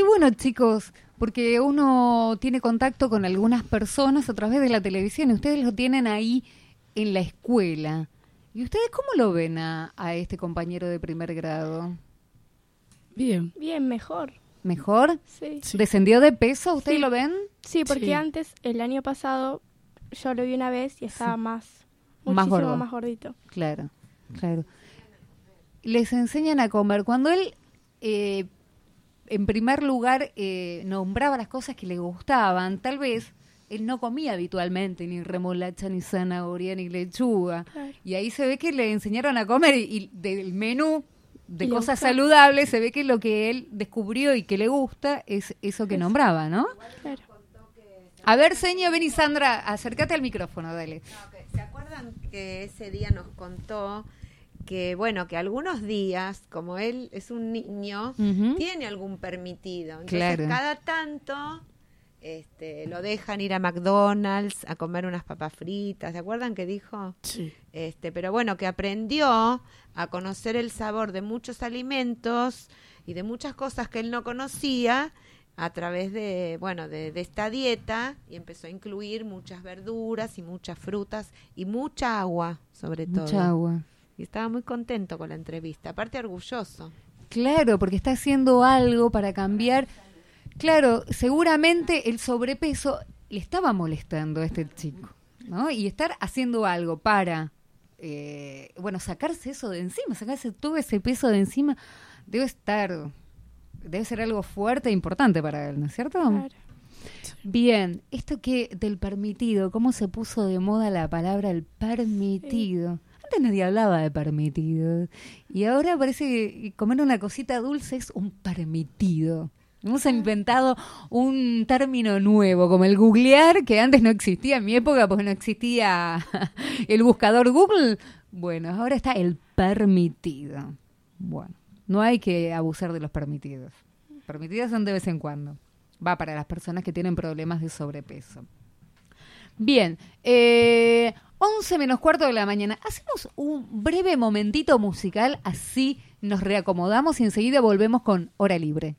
[SPEAKER 3] Qué bueno, chicos, porque uno tiene contacto con algunas personas a través de la televisión y ustedes lo tienen ahí en la escuela. ¿Y ustedes cómo lo ven a, a este compañero de primer grado?
[SPEAKER 12] Bien.
[SPEAKER 8] Bien, mejor.
[SPEAKER 3] ¿Mejor?
[SPEAKER 8] Sí.
[SPEAKER 3] ¿Descendió de peso? ¿Ustedes
[SPEAKER 8] Sí.
[SPEAKER 3] lo ven?
[SPEAKER 8] Sí, porque
[SPEAKER 3] Sí.
[SPEAKER 8] antes, el año pasado, yo lo vi una vez y estaba más,
[SPEAKER 3] Más
[SPEAKER 8] muchísimo
[SPEAKER 3] gordo.
[SPEAKER 8] más gordito.
[SPEAKER 3] Claro, claro. Les enseñan a comer. Cuando él, eh, en primer lugar, eh, nombraba las cosas que le gustaban, tal vez él no comía habitualmente ni remolacha, ni zanahoria, ni lechuga.
[SPEAKER 8] Claro.
[SPEAKER 3] Y ahí se ve que le enseñaron a comer y, y del menú de
[SPEAKER 8] le
[SPEAKER 3] cosas
[SPEAKER 8] gusta.
[SPEAKER 3] saludables se ve que lo que él descubrió y que le gusta es eso que nombraba, ¿no?
[SPEAKER 8] Claro.
[SPEAKER 3] A ver, señor, ven y Sandra, acércate al micrófono, dale.
[SPEAKER 14] ¿Se acuerdan que ese día nos contó que, bueno, que algunos días, como él es un niño, tiene algún permitido? Entonces,
[SPEAKER 3] Claro.
[SPEAKER 14] cada tanto este, lo dejan ir a McDonald's a comer unas papas fritas. ¿Se acuerdan que dijo?
[SPEAKER 12] Sí.
[SPEAKER 14] Este, pero bueno, que aprendió a conocer el sabor de muchos alimentos y de muchas cosas que él no conocía a través de, bueno, de, de esta dieta y empezó a incluir muchas verduras y muchas frutas y mucha agua, sobre todo.
[SPEAKER 3] Mucha agua.
[SPEAKER 14] Y estaba muy contento con la entrevista, aparte orgulloso.
[SPEAKER 3] Claro, porque está haciendo algo para cambiar. Claro, seguramente el sobrepeso le estaba molestando a este chico, ¿no? Y estar haciendo algo para, eh, bueno, sacarse eso de encima, sacarse todo ese peso de encima, debe estar, debe ser algo fuerte e importante para él, ¿no es cierto? Bien, esto que del permitido, ¿cómo se puso de moda la palabra el permitido? Antes nadie hablaba de permitido y ahora parece que comer una cosita dulce es un permitido. Hemos inventado un término nuevo, como el googlear, que antes no existía en mi época porque no existía el buscador Google. Bueno, ahora está el permitido. Bueno, no hay que abusar de los permitidos. Permitidos son de vez en cuando. Va para las personas que tienen problemas de sobrepeso. Bien, eh, 11 menos cuarto de la mañana. Hacemos un breve momentito musical, así nos reacomodamos y enseguida volvemos con Hora Libre.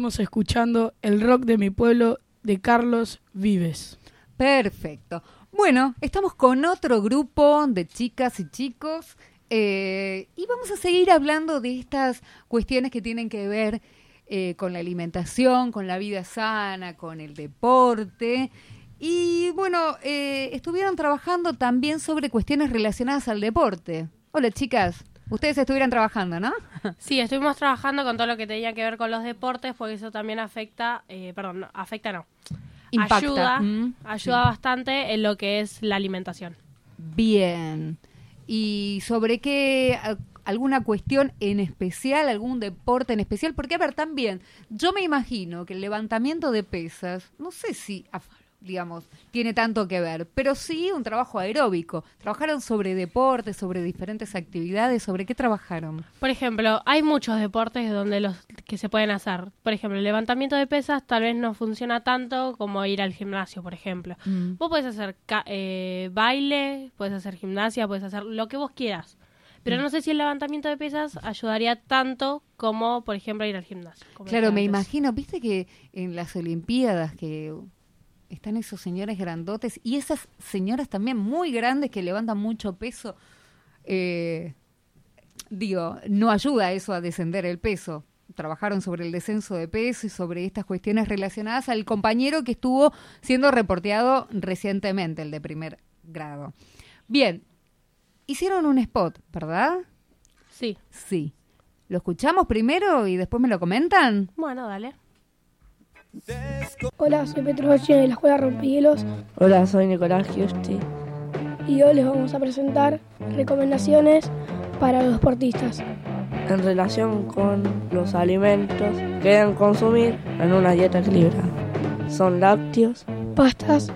[SPEAKER 12] Estuvimos escuchando el rock de mi pueblo de Carlos Vives.
[SPEAKER 3] Perfecto. Bueno, estamos con otro grupo de chicas y chicos eh, y vamos a seguir hablando de estas cuestiones que tienen que ver eh, con la alimentación, con la vida sana, con el deporte Y bueno, eh, estuvieron trabajando también sobre cuestiones relacionadas al deporte. Hola chicas, ustedes estuvieran trabajando, ¿no?
[SPEAKER 15] Sí, estuvimos trabajando con todo lo que tenía que ver con los deportes, porque eso también afecta, eh, perdón, no, afecta no,
[SPEAKER 3] Impacta.
[SPEAKER 15] ayuda,
[SPEAKER 3] Mm,
[SPEAKER 15] ayuda
[SPEAKER 3] sí.
[SPEAKER 15] bastante en lo que es la alimentación.
[SPEAKER 3] Bien. ¿Y sobre qué? ¿Alguna cuestión en especial? ¿Algún deporte en especial? Porque, a ver, también, yo me imagino que el levantamiento de pesas, no sé si, digamos, tiene tanto que ver, pero sí un trabajo aeróbico. ¿Trabajaron sobre deportes, sobre diferentes actividades? ¿Sobre qué trabajaron?
[SPEAKER 15] Por ejemplo, hay muchos deportes donde los que se pueden hacer. Por ejemplo, el levantamiento de pesas tal vez no funciona tanto como ir al gimnasio, por ejemplo.
[SPEAKER 3] Mm.
[SPEAKER 15] Vos puedes hacer ca- eh, baile, puedes hacer gimnasia, puedes hacer lo que vos quieras. Pero
[SPEAKER 3] Mm.
[SPEAKER 15] no sé si el levantamiento de pesas ayudaría tanto como, por ejemplo, ir al gimnasio.
[SPEAKER 3] Claro, me imagino, viste que en las Olimpiadas que están esos señores grandotes y esas señoras también muy grandes que levantan mucho peso, eh, digo, no ayuda eso a descender el peso. Trabajaron sobre el descenso de peso y sobre estas cuestiones relacionadas al compañero que estuvo siendo reporteado recientemente, el de primer grado. Bien, hicieron un spot, ¿verdad?
[SPEAKER 15] Sí.
[SPEAKER 3] Sí. ¿Lo escuchamos primero y después me lo comentan?
[SPEAKER 15] Bueno, dale.
[SPEAKER 7] Hola, soy Petro Bachín de la Escuela Rompehielos
[SPEAKER 16] Hola, soy Nicolás Giusti.
[SPEAKER 7] y hoy les vamos a presentar recomendaciones para los deportistas.
[SPEAKER 16] En relación con los alimentos que deben consumir en una dieta equilibrada. Son lácteos.
[SPEAKER 7] Pastas,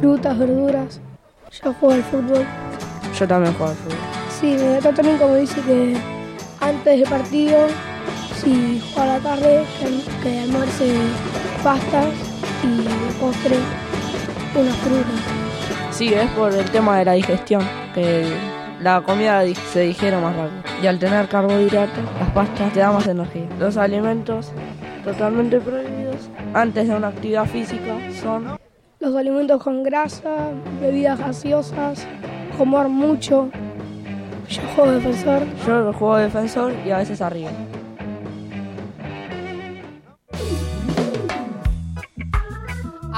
[SPEAKER 7] frutas, verduras. Yo juego al fútbol.
[SPEAKER 16] Yo también juego al fútbol.
[SPEAKER 7] Sí, me nota también como dice que antes del partido, si juega a la tarde, que, que almuerce pastas y de postre una fruta.
[SPEAKER 16] Sí, es por el tema de la digestión, que la comida se digiere más rápido. Y al tener carbohidratos, las pastas te dan más energía. Los alimentos totalmente prohibidos antes de una actividad física son
[SPEAKER 7] Los alimentos con grasa, bebidas gaseosas, comer mucho. Yo juego defensor.
[SPEAKER 16] yo juego defensor y a veces arriba.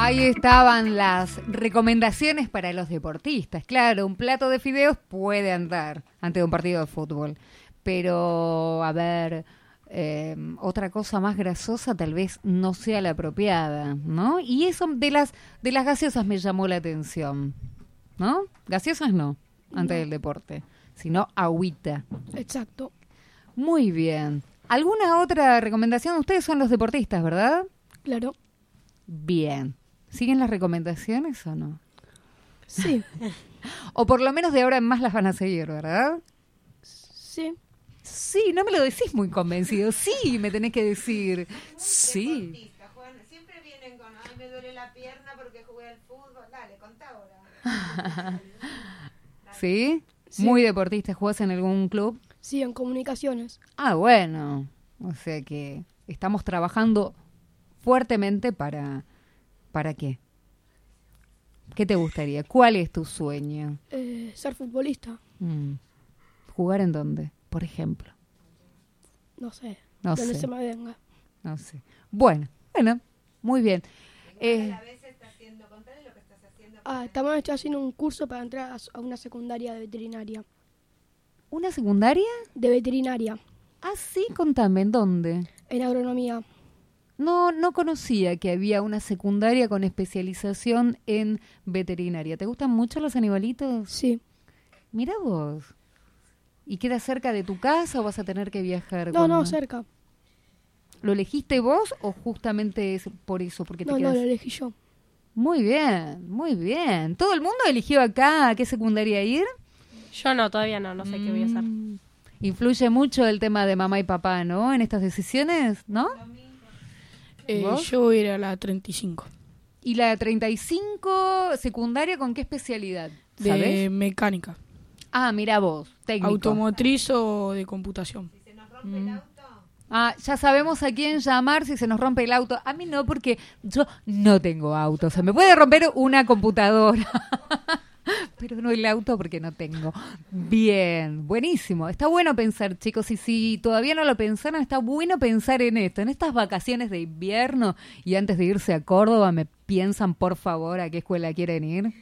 [SPEAKER 3] Ahí estaban las recomendaciones para los deportistas. Claro, un plato de fideos puede andar ante un partido de fútbol. Pero, a ver, eh, otra cosa más grasosa tal vez no sea la apropiada, ¿no? Y eso de las, de las gaseosas me llamó la atención, ¿no? Gaseosas no, antes
[SPEAKER 7] No.
[SPEAKER 3] del deporte, sino agüita.
[SPEAKER 7] Exacto.
[SPEAKER 3] Muy bien. ¿Alguna otra recomendación? Ustedes son los deportistas, ¿verdad?
[SPEAKER 7] Claro.
[SPEAKER 3] Bien. ¿Siguen las recomendaciones o no?
[SPEAKER 7] Sí.
[SPEAKER 3] o por lo menos de ahora en más las van a seguir, ¿verdad?
[SPEAKER 7] Sí.
[SPEAKER 3] Sí, no me lo decís muy convencido. Sí, me tenés que decir. Sí.
[SPEAKER 14] Siempre vienen con, ay, me duele la pierna porque jugué al fútbol. Dale, contá ahora.
[SPEAKER 3] ¿Sí?
[SPEAKER 7] Sí.
[SPEAKER 3] Muy deportista. ¿Jugás en algún club?
[SPEAKER 7] Sí, en comunicaciones.
[SPEAKER 3] Ah, bueno. O sea que estamos trabajando fuertemente para... ¿Para qué? ¿Qué te gustaría? ¿Cuál es tu sueño?
[SPEAKER 7] Eh, ser futbolista.
[SPEAKER 3] Mm. ¿Jugar en dónde? Por ejemplo.
[SPEAKER 7] No sé.
[SPEAKER 3] No
[SPEAKER 7] donde
[SPEAKER 3] sé.
[SPEAKER 7] se me venga.
[SPEAKER 3] No sé. Bueno, bueno, muy bien. Eh,
[SPEAKER 7] Ah, también estoy haciendo un curso para entrar a a una secundaria de veterinaria.
[SPEAKER 3] ¿Una secundaria?
[SPEAKER 7] De veterinaria.
[SPEAKER 3] Ah, sí, contame, ¿en dónde?
[SPEAKER 7] En agronomía.
[SPEAKER 3] No, no conocía que había una secundaria con especialización en veterinaria. ¿Te gustan mucho los animalitos?
[SPEAKER 7] Sí.
[SPEAKER 3] Mira vos. ¿Y queda cerca de tu casa o vas a tener que viajar?
[SPEAKER 7] No, no, cerca.
[SPEAKER 3] ¿Lo elegiste vos o justamente es por eso? Porque te
[SPEAKER 7] No, no,
[SPEAKER 3] quedas-
[SPEAKER 7] lo elegí yo.
[SPEAKER 3] Muy bien, muy bien. ¿Todo el mundo eligió acá a qué secundaria ir?
[SPEAKER 15] Yo no, todavía no, no sé qué voy a hacer.
[SPEAKER 3] Mm. Influye mucho el tema de mamá y papá, ¿no? En estas decisiones, ¿no?
[SPEAKER 12] Eh, yo voy a ir a la 35.
[SPEAKER 3] ¿Y la 35 secundaria con qué especialidad?
[SPEAKER 12] De
[SPEAKER 3] ¿Sabes?
[SPEAKER 12] mecánica.
[SPEAKER 3] Ah, mira vos, técnico.
[SPEAKER 12] Automotriz o de computación.
[SPEAKER 3] Mm. Ah, ya sabemos a quién llamar si se nos rompe el auto. A mí no, porque yo no tengo auto. Se me puede romper una computadora. pero no el auto porque no tengo. Bien, buenísimo. Está bueno pensar, chicos, y si todavía no lo pensaron, está bueno pensar en esto. En estas vacaciones de invierno y antes de irse a Córdoba, ¿me piensan, por favor, a qué escuela quieren ir?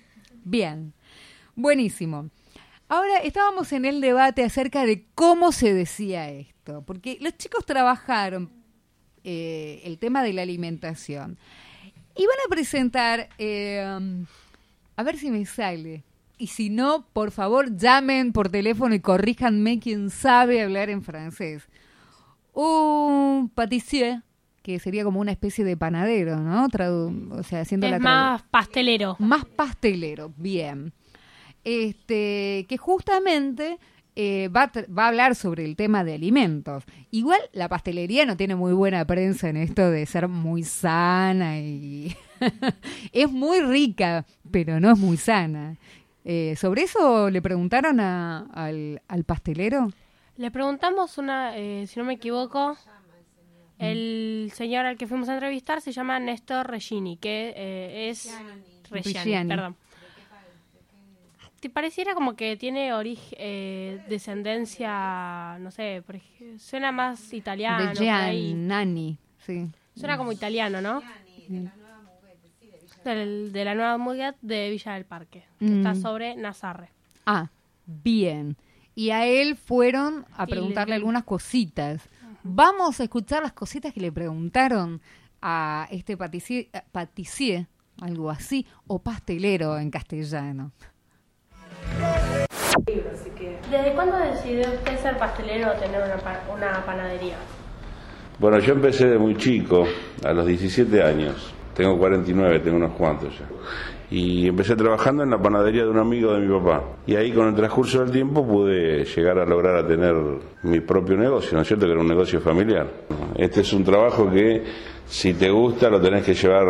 [SPEAKER 3] Bien, buenísimo. Ahora estábamos en el debate acerca de cómo se decía esto, porque los chicos trabajaron eh, el tema de la alimentación y van a presentar, eh, a ver si me sale, y si no, por favor, llamen por teléfono y corríjanme quien sabe hablar en francés. Un pâtissier, que sería como una especie de panadero, ¿no? o sea, haciendo
[SPEAKER 15] es
[SPEAKER 3] la
[SPEAKER 15] más pastelero.
[SPEAKER 3] Más pastelero, bien. Este, que justamente eh, va, va, a hablar sobre el tema de alimentos. Igual la pastelería no tiene muy buena prensa en esto de ser muy sana y es muy rica, pero no es muy sana. Eh, ¿Sobre eso le preguntaron a, al, al, pastelero?
[SPEAKER 15] Le preguntamos una, eh, si no me equivoco, el señor al que fuimos a entrevistar se llama Néstor Regini, que eh, es... Reggiani, perdón. ¿Te pareciera como que tiene origen, eh, descendencia, no sé, por ejemplo, suena más italiano?
[SPEAKER 3] De Giannani, sí.
[SPEAKER 15] Suena como italiano, ¿no? Del, de la nueva Muguet de Villa del Parque, que está
[SPEAKER 3] Mm.
[SPEAKER 15] sobre Nazarre.
[SPEAKER 3] Ah, bien. Y a él fueron a preguntarle
[SPEAKER 15] le-
[SPEAKER 3] algunas cositas. Vamos a escuchar las cositas que le preguntaron a este patissier, eh, patissier, algo así, o pastelero en castellano.
[SPEAKER 15] ¿Desde cuándo decidió usted ser pastelero o tener una, pa- una panadería?
[SPEAKER 17] Bueno, yo empecé de muy chico, a los 17 años. Tengo 49, tengo unos cuantos ya. Y empecé trabajando en la panadería de un amigo de mi papá. Y ahí con el transcurso del tiempo pude llegar a lograr a tener mi propio negocio, ¿no es cierto? Que era un negocio familiar. Este es un trabajo que si te gusta lo tenés que llevar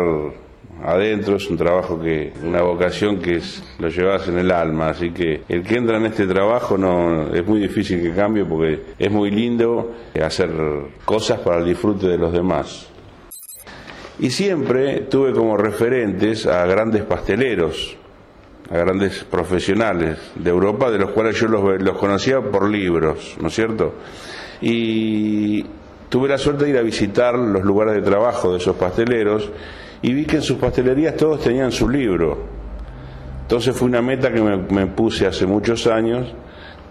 [SPEAKER 17] adentro, es un trabajo que, una vocación que es- lo llevas en el alma, así que el que entra en este trabajo no es muy difícil que cambie porque es muy lindo hacer cosas para el disfrute de los demás. Y siempre tuve como referentes a grandes pasteleros, a grandes profesionales de Europa, de los cuales yo los, los conocía por libros, ¿no es cierto? Y tuve la suerte de ir a visitar los lugares de trabajo de esos pasteleros y vi que en sus pastelerías todos tenían su libro. Entonces fue una meta que me, me puse hace muchos años,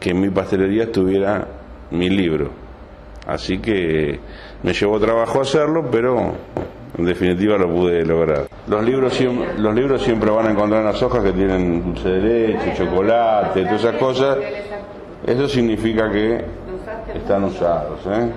[SPEAKER 17] que en mi pastelería estuviera mi libro. Así que me llevó trabajo hacerlo, pero en definitiva lo pude lograr. Los libros, siem- los libros siempre van a encontrar en las hojas que tienen dulce de leche, chocolate, todas esas cosas. Eso significa que están usados. ¿eh?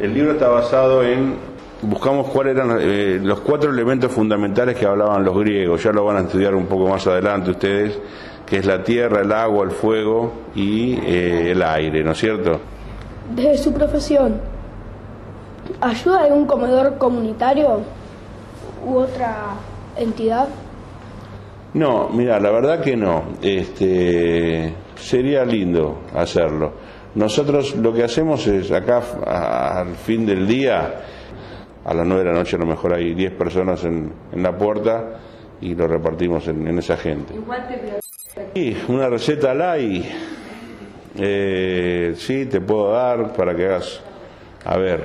[SPEAKER 17] El libro está basado en buscamos cuáles eran eh, los cuatro elementos fundamentales que hablaban los griegos. Ya lo van a estudiar un poco más adelante ustedes, que es la tierra, el agua, el fuego y eh, el aire, ¿no es cierto?
[SPEAKER 7] Desde su profesión, ¿ayuda a algún comedor comunitario u otra entidad?
[SPEAKER 17] No, mira, la verdad que no. Este, sería lindo hacerlo. Nosotros lo que hacemos es acá a- al fin del día, a las nueve de la noche a lo mejor hay 10 personas en, en la puerta y lo repartimos en, en esa gente. Sí, una receta light. Eh, sí, te puedo dar para que hagas. A ver,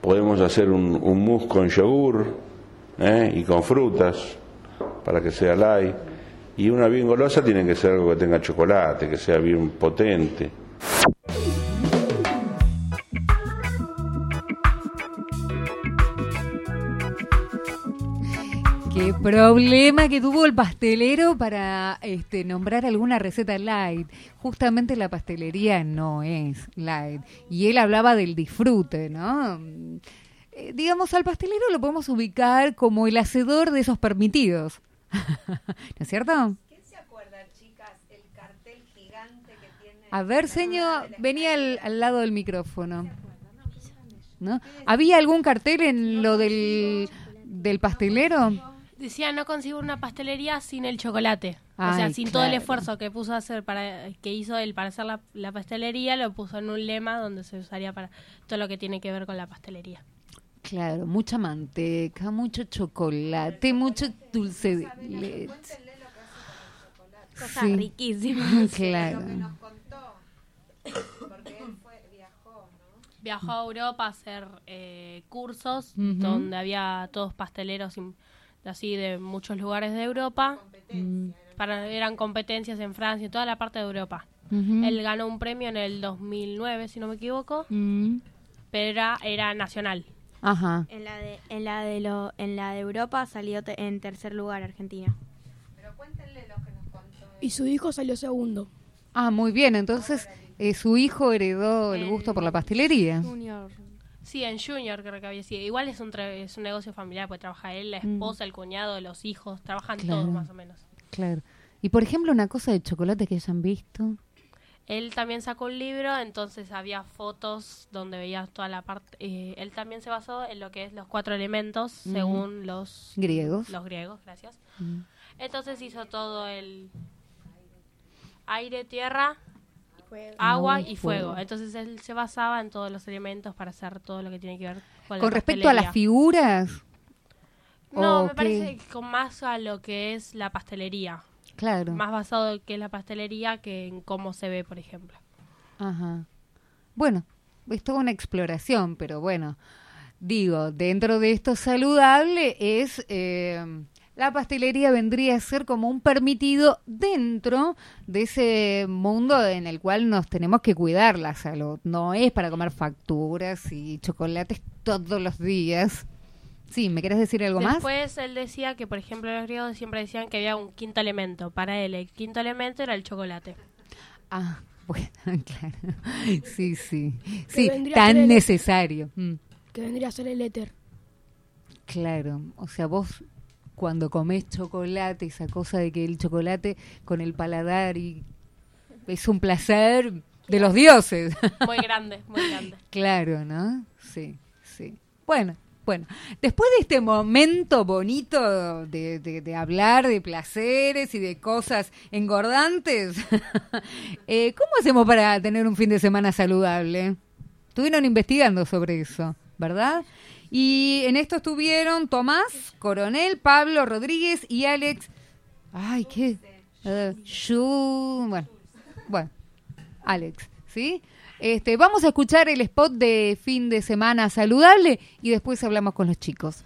[SPEAKER 17] podemos hacer un, un mousse con yogur ¿eh? y con frutas para que sea light. Y una bien golosa tiene que ser algo que tenga chocolate, que sea bien potente.
[SPEAKER 3] Qué problema que tuvo el pastelero para este, nombrar alguna receta light. Justamente la pastelería no es light. Y él hablaba del disfrute, ¿no? Eh, digamos, al pastelero lo podemos ubicar como el hacedor de esos permitidos. ¿No es cierto? A ver, señor, venía al, al lado del micrófono. ¿No? ¿Había algún cartel en lo del, del pastelero?
[SPEAKER 15] Decía, no consigo una pastelería sin el chocolate. o sea, sin todo el esfuerzo que puso a hacer para que hizo él para hacer la, la pastelería, lo puso en un lema donde se usaría para todo lo que tiene que ver con la pastelería.
[SPEAKER 3] Claro, mucha manteca, mucho chocolate, mucho dulce de leche.
[SPEAKER 15] Cosas
[SPEAKER 3] Sí.
[SPEAKER 15] riquísimas.
[SPEAKER 3] Claro.
[SPEAKER 15] Viajó a Europa a hacer eh, cursos donde había todos pasteleros así de muchos lugares de Europa. Para, eran competencias en Francia, en toda la parte de Europa. Él ganó un premio en el 2009, si no me equivoco,
[SPEAKER 3] Mm.
[SPEAKER 15] pero era, era nacional.
[SPEAKER 3] Ajá.
[SPEAKER 9] En la de, en la de, lo, en la de Europa salió te- en tercer lugar Argentina.
[SPEAKER 7] Y su hijo salió segundo.
[SPEAKER 3] Ah, muy bien. Entonces, eh, su hijo heredó el gusto por la pastelería.
[SPEAKER 15] Junior. Sí, en Junior creo que había sido. Igual es un, tra- es un negocio familiar, puede trabajar él, la esposa, el cuñado, los hijos, trabajan
[SPEAKER 3] Mm. Claro.
[SPEAKER 15] todos más o menos.
[SPEAKER 3] Claro. Y por ejemplo, una cosa de chocolate que hayan visto.
[SPEAKER 15] Él también sacó un libro, entonces había fotos donde veías toda la parte. eh, él también se basó en lo que es los cuatro elementos
[SPEAKER 3] Ujú.
[SPEAKER 15] según los
[SPEAKER 3] Griegos.
[SPEAKER 15] Los griegos, gracias.
[SPEAKER 3] Mm.
[SPEAKER 15] Entonces hizo todo el aire, tierra,
[SPEAKER 9] Fuego.
[SPEAKER 15] agua y fuego.
[SPEAKER 3] fuego.
[SPEAKER 15] Entonces él se basaba en todos los elementos para hacer todo lo que tiene que ver con, la
[SPEAKER 3] Con respecto a las figuras.
[SPEAKER 15] No,
[SPEAKER 3] ¿o
[SPEAKER 15] me
[SPEAKER 3] qué?
[SPEAKER 15] parece que con más a lo que es la pastelería.
[SPEAKER 3] Claro.
[SPEAKER 15] Más basado en que es la pastelería que en cómo se ve, por ejemplo.
[SPEAKER 3] Ajá. Bueno, es toda una exploración, pero bueno, digo, dentro de esto saludable es... eh, la pastelería vendría a ser como un permitido dentro de ese mundo en el cual nos tenemos que cuidar la salud. No es para comer facturas y chocolates todos los días. Sí, ¿me querés decir algo más?
[SPEAKER 15] Después él decía que, por ejemplo, los griegos siempre decían que había un quinto elemento. Para él, el quinto elemento era el chocolate.
[SPEAKER 3] Ah, bueno, claro. Sí, sí. Sí, tan
[SPEAKER 7] el-
[SPEAKER 3] necesario. Mm.
[SPEAKER 7] Que vendría a ser el éter.
[SPEAKER 3] Claro, o sea, vos cuando comés chocolate, esa cosa de que el chocolate con el paladar y es un placer de los dioses.
[SPEAKER 15] Muy grande, muy grande.
[SPEAKER 3] claro, ¿no? Sí, sí. Bueno, bueno, después de este momento bonito de, de- de hablar de placeres y de cosas engordantes, eh, ¿cómo hacemos para tener un fin de semana saludable? Estuvieron investigando sobre eso, ¿verdad? Y en esto estuvieron Tomás, Coronel, Pablo Rodríguez y Alex. Ay, qué. Yu- bueno, bueno, Alex, ¿sí? Este, vamos a escuchar el spot de fin de semana saludable y después hablamos con los chicos.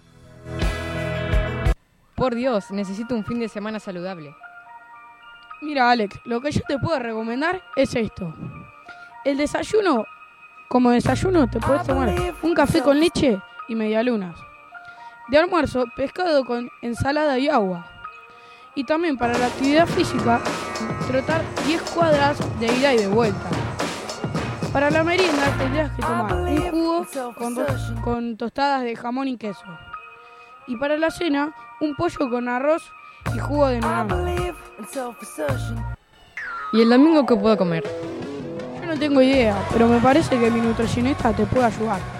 [SPEAKER 18] Por Dios, necesito un fin de semana saludable.
[SPEAKER 12] Mira, Alex, lo que yo te puedo recomendar es esto. El desayuno, como desayuno, te puedes tomar un café con leche y medialunas. De almuerzo, pescado con ensalada y agua. Y también para la actividad física, trotar 10 cuadras de ida y de vuelta. Para la merienda tendrías que tomar un jugo con, con tostadas de jamón y queso. Y para la cena, un pollo con arroz y jugo de naranja.
[SPEAKER 18] ¿Y el domingo qué puedo comer?
[SPEAKER 12] Yo no tengo idea, pero me parece que mi nutricionista te puede ayudar.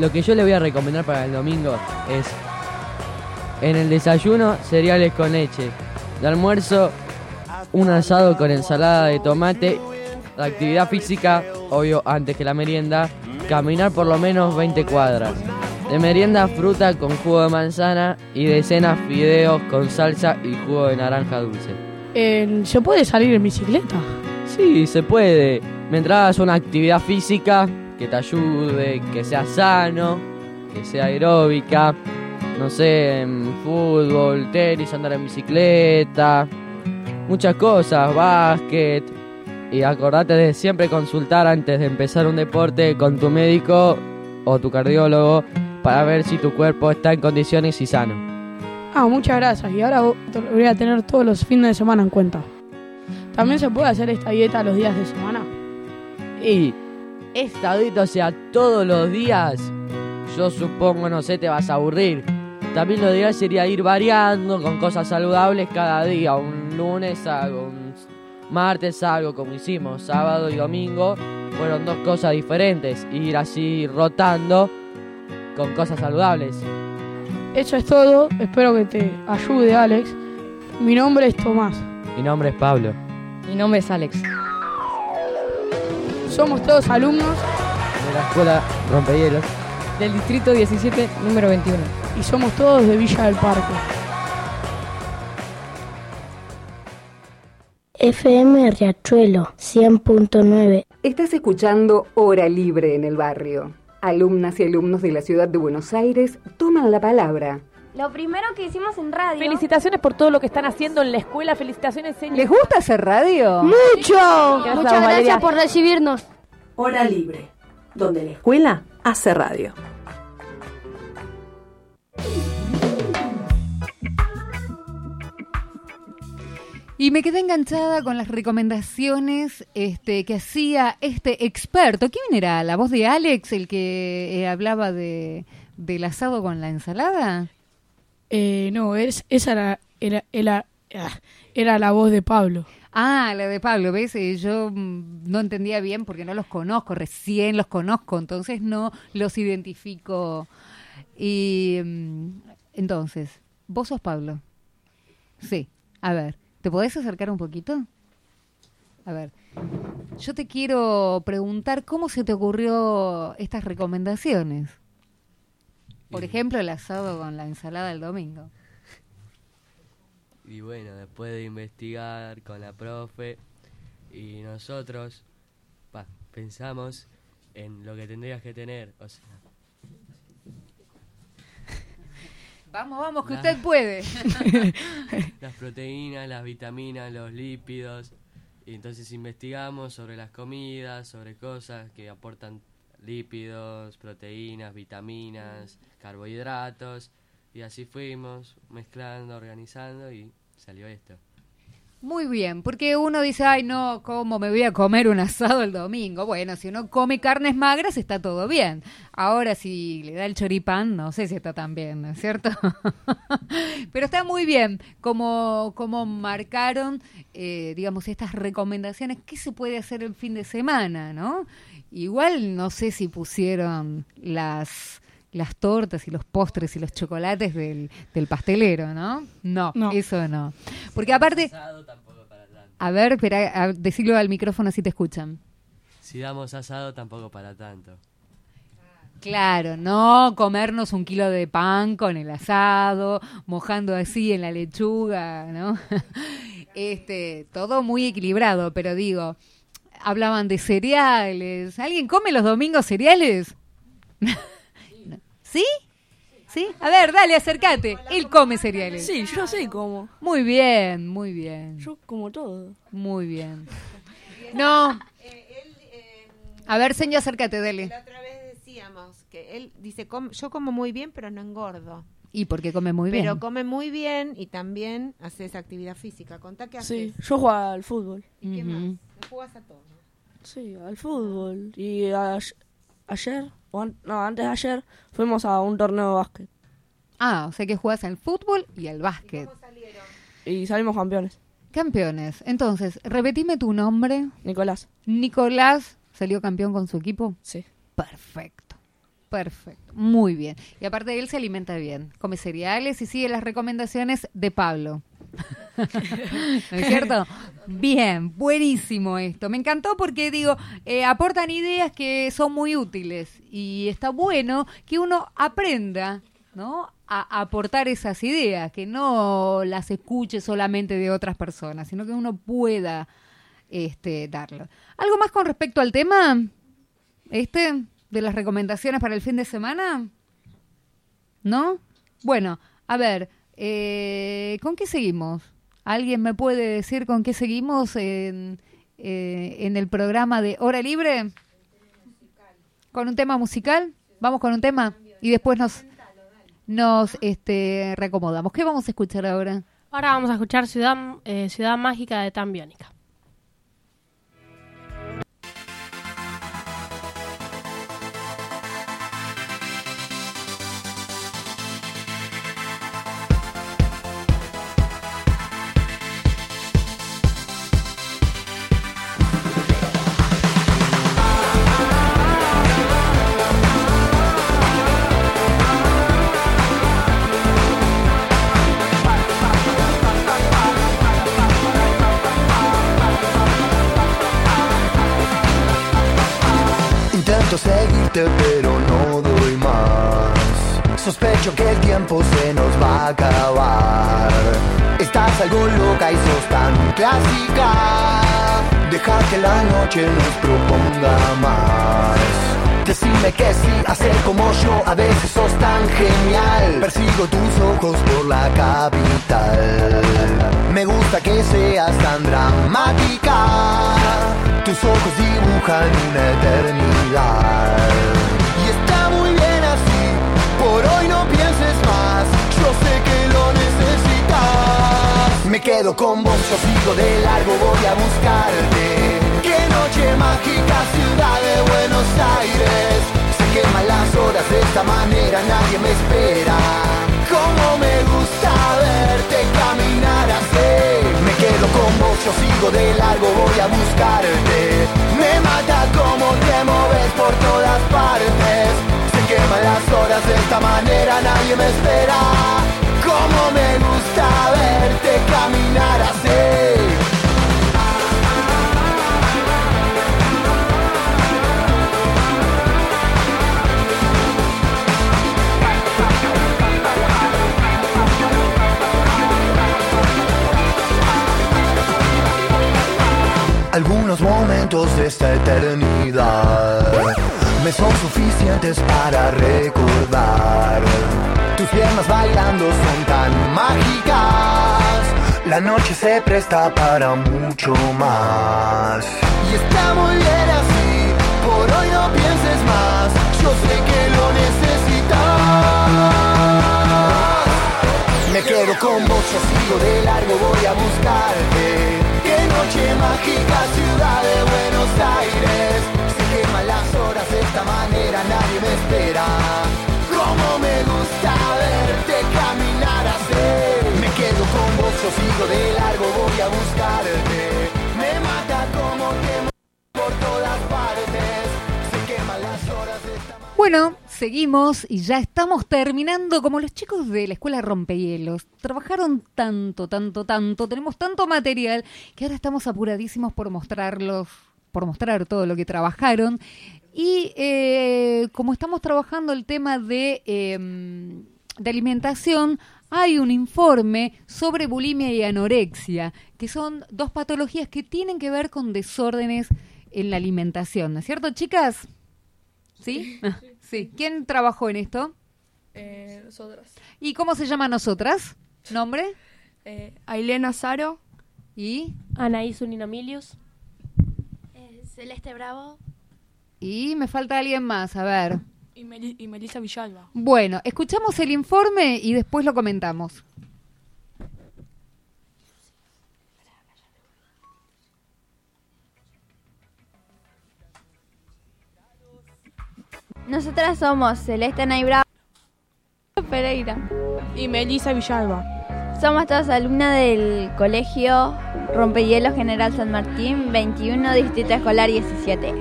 [SPEAKER 19] Lo que yo le voy a recomendar para el domingo es en el desayuno cereales con leche, de almuerzo un asado con ensalada de tomate, la actividad física, obvio antes que la merienda, caminar por lo menos 20 cuadras. De merienda fruta con jugo de manzana y de cena fideos con salsa y jugo de naranja dulce.
[SPEAKER 12] Eh, ¿Se puede salir en bicicleta?
[SPEAKER 19] Sí, se puede. Mientras hagas una actividad física que te ayude, que sea sano, que sea aeróbica, no sé, en fútbol, tenis, andar en bicicleta, muchas cosas, básquet. Y acordate de siempre consultar antes de empezar un deporte con tu médico o tu cardiólogo para ver si tu cuerpo está en condiciones y sano.
[SPEAKER 12] Ah, muchas gracias. Y ahora voy a tener todos los fines de semana en cuenta. También se puede hacer esta dieta los días de semana.
[SPEAKER 19] Y esta dieta, o sea, todos los días, yo supongo, no sé, te vas a aburrir. También lo ideal sería ir variando con cosas saludables cada día. Un lunes algo, un martes algo, como hicimos, sábado y domingo. Fueron dos cosas diferentes. Ir así rotando con cosas saludables.
[SPEAKER 12] Eso es todo. Espero que te ayude, Alex. Mi nombre es Tomás.
[SPEAKER 19] Mi nombre es Pablo.
[SPEAKER 18] Mi nombre es Alex.
[SPEAKER 12] Somos todos alumnos
[SPEAKER 19] De la escuela Rompehielos.
[SPEAKER 18] Del distrito 17, número 21.
[SPEAKER 12] y somos todos de Villa del Parque.
[SPEAKER 13] FM Riachuelo 100.9.
[SPEAKER 20] Estás escuchando Hora Libre en el barrio. Alumnas y alumnos de la ciudad de Buenos Aires toman la palabra.
[SPEAKER 8] Lo primero que hicimos en radio.
[SPEAKER 21] Felicitaciones por todo lo que están haciendo en la escuela. Felicitaciones, señor.
[SPEAKER 20] ¿Les gusta hacer radio?
[SPEAKER 13] ¡Mucho!
[SPEAKER 21] Gracias,
[SPEAKER 13] Muchas gracias
[SPEAKER 21] Valeria.
[SPEAKER 13] por recibirnos.
[SPEAKER 22] Hora Libre, donde la escuela hace radio.
[SPEAKER 3] Y me quedé enganchada con las recomendaciones este, que hacía este experto. ¿Quién era? ¿La voz de Alex, el que eh, hablaba de, del asado con la ensalada?
[SPEAKER 12] Eh, no, es, esa era, era, era, ah, era la voz de Pablo.
[SPEAKER 3] Ah, la de Pablo, ¿ves? Eh, Yo mm, no entendía bien porque no los conozco, recién los conozco, entonces no los identifico. Y mm, entonces, ¿vos sos Pablo? Sí, a ver, ¿te podés acercar un poquito? A ver, yo te quiero preguntar cómo se te ocurrió estas recomendaciones. Por ejemplo, el asado con la ensalada del domingo.
[SPEAKER 19] Y bueno, después de investigar con la profe y nosotros pa, pensamos en lo que tendrías que tener. O sea,
[SPEAKER 3] Vamos, vamos, que
[SPEAKER 19] La-
[SPEAKER 3] usted puede.
[SPEAKER 19] las proteínas, las vitaminas, los lípidos. Y entonces investigamos sobre las comidas, sobre cosas que aportan lípidos, proteínas, vitaminas, carbohidratos. Y así fuimos mezclando, organizando y salió esto.
[SPEAKER 3] Muy bien, porque uno dice, ay no, ¿cómo me voy a comer un asado el domingo? Bueno, si uno come carnes magras está todo bien. Ahora si le da el choripán, no sé si está tan bien, ¿no es cierto? Pero está muy bien como, como marcaron, eh, digamos, estas recomendaciones. ¿Qué se puede hacer el fin de semana, no? Igual no sé si pusieron las las tortas y los postres y los chocolates del, del pastelero, ¿no? No, eso no. Porque aparte... A ver, espera, a- decirlo al micrófono si te escuchan.
[SPEAKER 19] Si damos asado, tampoco para tanto.
[SPEAKER 3] Claro, no comernos un kilo de pan con el asado, mojando así en la lechuga, ¿no? Este, todo muy equilibrado, pero digo, hablaban de cereales. ¿Alguien come los domingos cereales? ¿Sí? ¿Sí? A ver, dale, acércate. Él come cereales.
[SPEAKER 16] Sí, yo sí como.
[SPEAKER 3] Muy bien, muy bien.
[SPEAKER 16] Yo como todo.
[SPEAKER 3] Muy bien. No. A ver, señor, acércate, dale.
[SPEAKER 14] La otra vez decíamos que él dice, "Com- yo como muy bien, pero no engordo.
[SPEAKER 3] Y porque come muy bien.
[SPEAKER 14] Pero come muy bien y también haces actividad física. Contá qué
[SPEAKER 16] Sí,
[SPEAKER 14] haces.
[SPEAKER 16] yo juego al fútbol.
[SPEAKER 14] ¿Y qué más? ¿Le jugás a todo?
[SPEAKER 16] Sí, al fútbol. Y a- ayer, o an- no, antes de ayer, fuimos a un torneo de básquet.
[SPEAKER 3] Ah, o sea que jugás al fútbol y al básquet.
[SPEAKER 16] Y salimos campeones.
[SPEAKER 3] Campeones. Entonces, repetime tu nombre.
[SPEAKER 16] Nicolás.
[SPEAKER 3] Nicolás salió campeón con su equipo.
[SPEAKER 16] Sí.
[SPEAKER 3] Perfecto. Perfecto. Muy bien. Y aparte él se alimenta bien. Come cereales y sigue las recomendaciones de Pablo. ¿No es cierto? Bien, buenísimo esto. Me encantó porque, digo, eh, aportan ideas que son muy útiles y está bueno que uno aprenda, ¿no? A aportar esas ideas, que no las escuche solamente de otras personas, sino que uno pueda este, darlo. ¿Algo más con respecto al tema? ¿Este? ¿De las recomendaciones para el fin de semana? ¿No? Bueno, a ver, eh, ¿con qué seguimos? ¿Alguien me puede decir con qué seguimos en, eh, en el programa de Hora Libre? ¿Con un tema musical? Vamos con un tema y después nos, este, reacomodamos. ¿Qué vamos a escuchar ahora?
[SPEAKER 15] Ahora vamos a escuchar Ciudad, eh, Ciudad Mágica de Tan
[SPEAKER 23] Deja que la noche nos proponga más. Decime que sí, hacer como yo, a veces sos tan genial. Persigo tus ojos por la capital. Me gusta que seas tan dramática. Tus ojos dibujan una eternidad. Y está muy bien así, por hoy no pienses más. Yo sé que lo necesitas. Me quedo con vos, yo sigo de largo, voy a buscarte. Qué noche mágica, ciudad de Buenos Aires. Se queman las horas de esta manera, nadie me espera. Cómo me gusta verte caminar así. Me quedo con vos, yo sigo de largo, voy a buscarte. Me mata como te moves por todas partes. Se queman las horas de esta manera, nadie me espera. Cómo me gusta verte caminar así. Algunos momentos de esta eternidad me son suficientes para recordar. Tus piernas bailando son tan mágicas. La noche se presta para mucho más. Y está muy bien así, por hoy no pienses más. Yo sé que lo necesitas. Me quedo con vos, yo sigo de largo, voy a buscarte. Qué noche mágica, ciudad de Buenos Aires. Queman las horas de esta manera, nadie me espera. Cómo me gusta verte caminar así. Me quedo con vos, yo sigo de largo, voy a buscarte. Me mata como te por todas partes. Se queman las horas de esta
[SPEAKER 3] Bueno, seguimos y ya estamos terminando como los chicos de la escuela Rompehielos. Trabajaron tanto, tanto, tanto, tenemos tanto material que ahora estamos apuradísimos por mostrarlos, por mostrar todo lo que trabajaron. Y eh, como estamos trabajando el tema de, eh, de alimentación, hay un informe sobre bulimia y anorexia, que son dos patologías que tienen que ver con desórdenes en la alimentación, ¿no es cierto, chicas? ¿Sí? Ah, Sí. ¿Quién trabajó en esto?
[SPEAKER 24] Eh, nosotras.
[SPEAKER 3] ¿Y cómo se llama nosotras? ¿Nombre?
[SPEAKER 24] Eh, Ailena Zaro.
[SPEAKER 3] ¿Y?
[SPEAKER 15] Anaís Uninamilius.
[SPEAKER 8] Celeste Bravo.
[SPEAKER 3] Y me falta alguien más, a ver.
[SPEAKER 24] Y, Meli- y Melissa Villalba.
[SPEAKER 3] Bueno, escuchamos el informe y después lo comentamos.
[SPEAKER 25] Nosotras somos Celeste Naibra Pereira.
[SPEAKER 24] Y Melissa Villalba.
[SPEAKER 25] Somos todas alumnas del colegio Rompehielos General San Martín, 21, Distrito Escolar 17,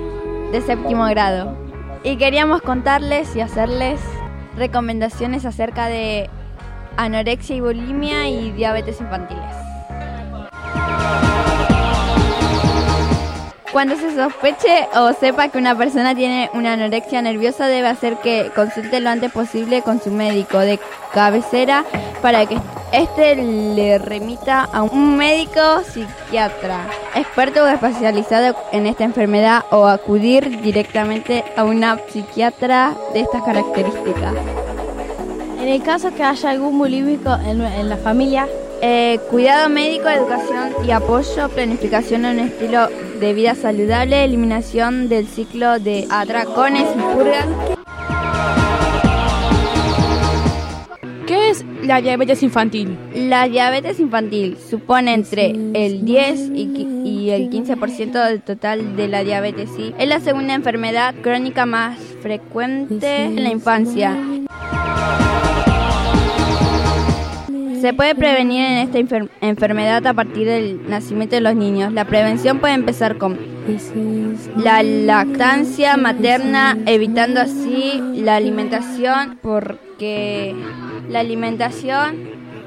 [SPEAKER 25] de séptimo grado. Y queríamos contarles y hacerles recomendaciones acerca de anorexia y bulimia y diabetes infantiles. Cuando se sospeche o sepa que una persona tiene una anorexia nerviosa, debe hacer que consulte lo antes posible con su médico de cabecera para que este le remita a un médico psiquiatra, experto o especializado en esta enfermedad o acudir directamente a una psiquiatra de estas características.
[SPEAKER 9] En el caso que haya algún bulímico en, en la familia,
[SPEAKER 25] Eh, cuidado médico, educación y apoyo, planificación en un estilo de vida saludable, eliminación del ciclo de atracones y purgas.
[SPEAKER 24] ¿Qué es la diabetes infantil?
[SPEAKER 25] La diabetes infantil supone entre el 10 y, el 15% del total de la diabetes. Es la segunda enfermedad crónica más frecuente en la infancia. Se puede prevenir en esta enfer- enfermedad a partir del nacimiento de los niños. La prevención puede empezar con la lactancia materna, evitando así la alimentación, porque la alimentación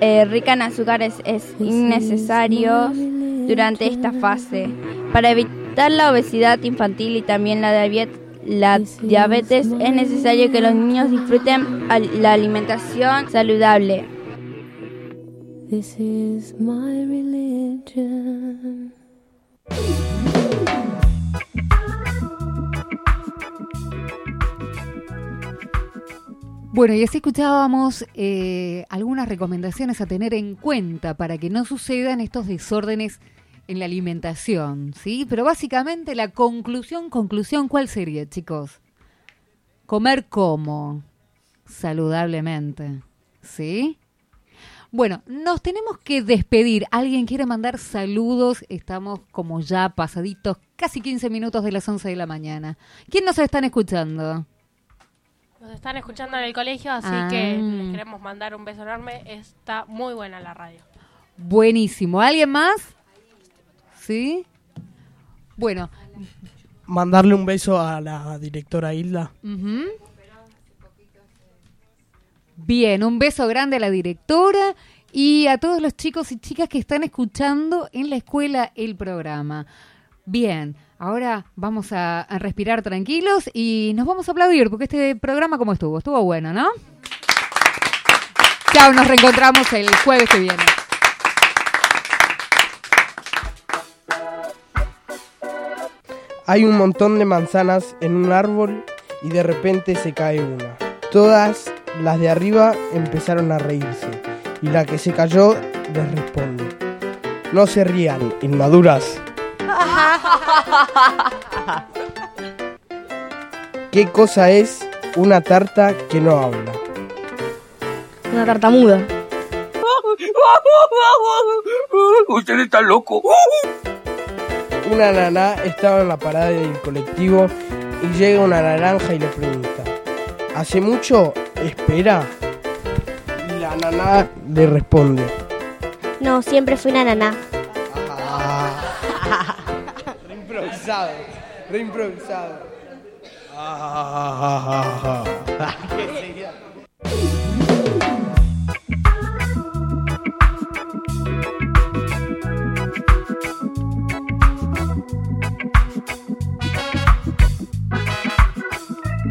[SPEAKER 25] eh, rica en azúcares es innecesario durante esta fase. Para evitar la obesidad infantil y también la, diabe-
[SPEAKER 9] la diabetes es necesario que los niños disfruten la alimentación saludable.
[SPEAKER 26] This is my religion.
[SPEAKER 3] Bueno, y así escuchábamos eh, algunas recomendaciones a tener en cuenta para que no sucedan estos desórdenes en la alimentación, ¿sí? Pero básicamente la conclusión, conclusión, ¿cuál sería, chicos? Comer como saludablemente, ¿sí? Bueno, nos tenemos que despedir. ¿Alguien quiere mandar saludos? Estamos como ya pasaditos, casi 15 minutos de las 11 de la mañana. ¿Quién nos están escuchando?
[SPEAKER 15] Nos están escuchando en el colegio, así
[SPEAKER 3] Ah.
[SPEAKER 15] que les queremos mandar un beso enorme. Está muy buena la radio.
[SPEAKER 3] Buenísimo. ¿Alguien más? ¿Sí? Bueno.
[SPEAKER 27] Mandarle un beso a la directora Hilda.
[SPEAKER 3] ujú. Bien, un beso grande a la directora y a todos los chicos y chicas que están escuchando en la escuela el programa. Bien, ahora vamos a, respirar tranquilos y nos vamos a aplaudir porque este programa, ¿cómo estuvo? Estuvo bueno, ¿no? Chao, nos reencontramos el jueves que viene.
[SPEAKER 27] Hay un montón de manzanas en un árbol y de repente se cae una. Todas las de arriba empezaron a reírse y la que se cayó les responde. No se rían, inmaduras. ¿Qué cosa es una tarta que no habla?
[SPEAKER 9] Una tartamuda.
[SPEAKER 27] Usted está loco. Una naná estaba en la parada del colectivo y llega una naranja y le pregunta, ¿hace mucho espera? Y la naná le responde,
[SPEAKER 13] No, siempre fui una naná.
[SPEAKER 27] re improvisado, re improvisado. ¿Qué sería?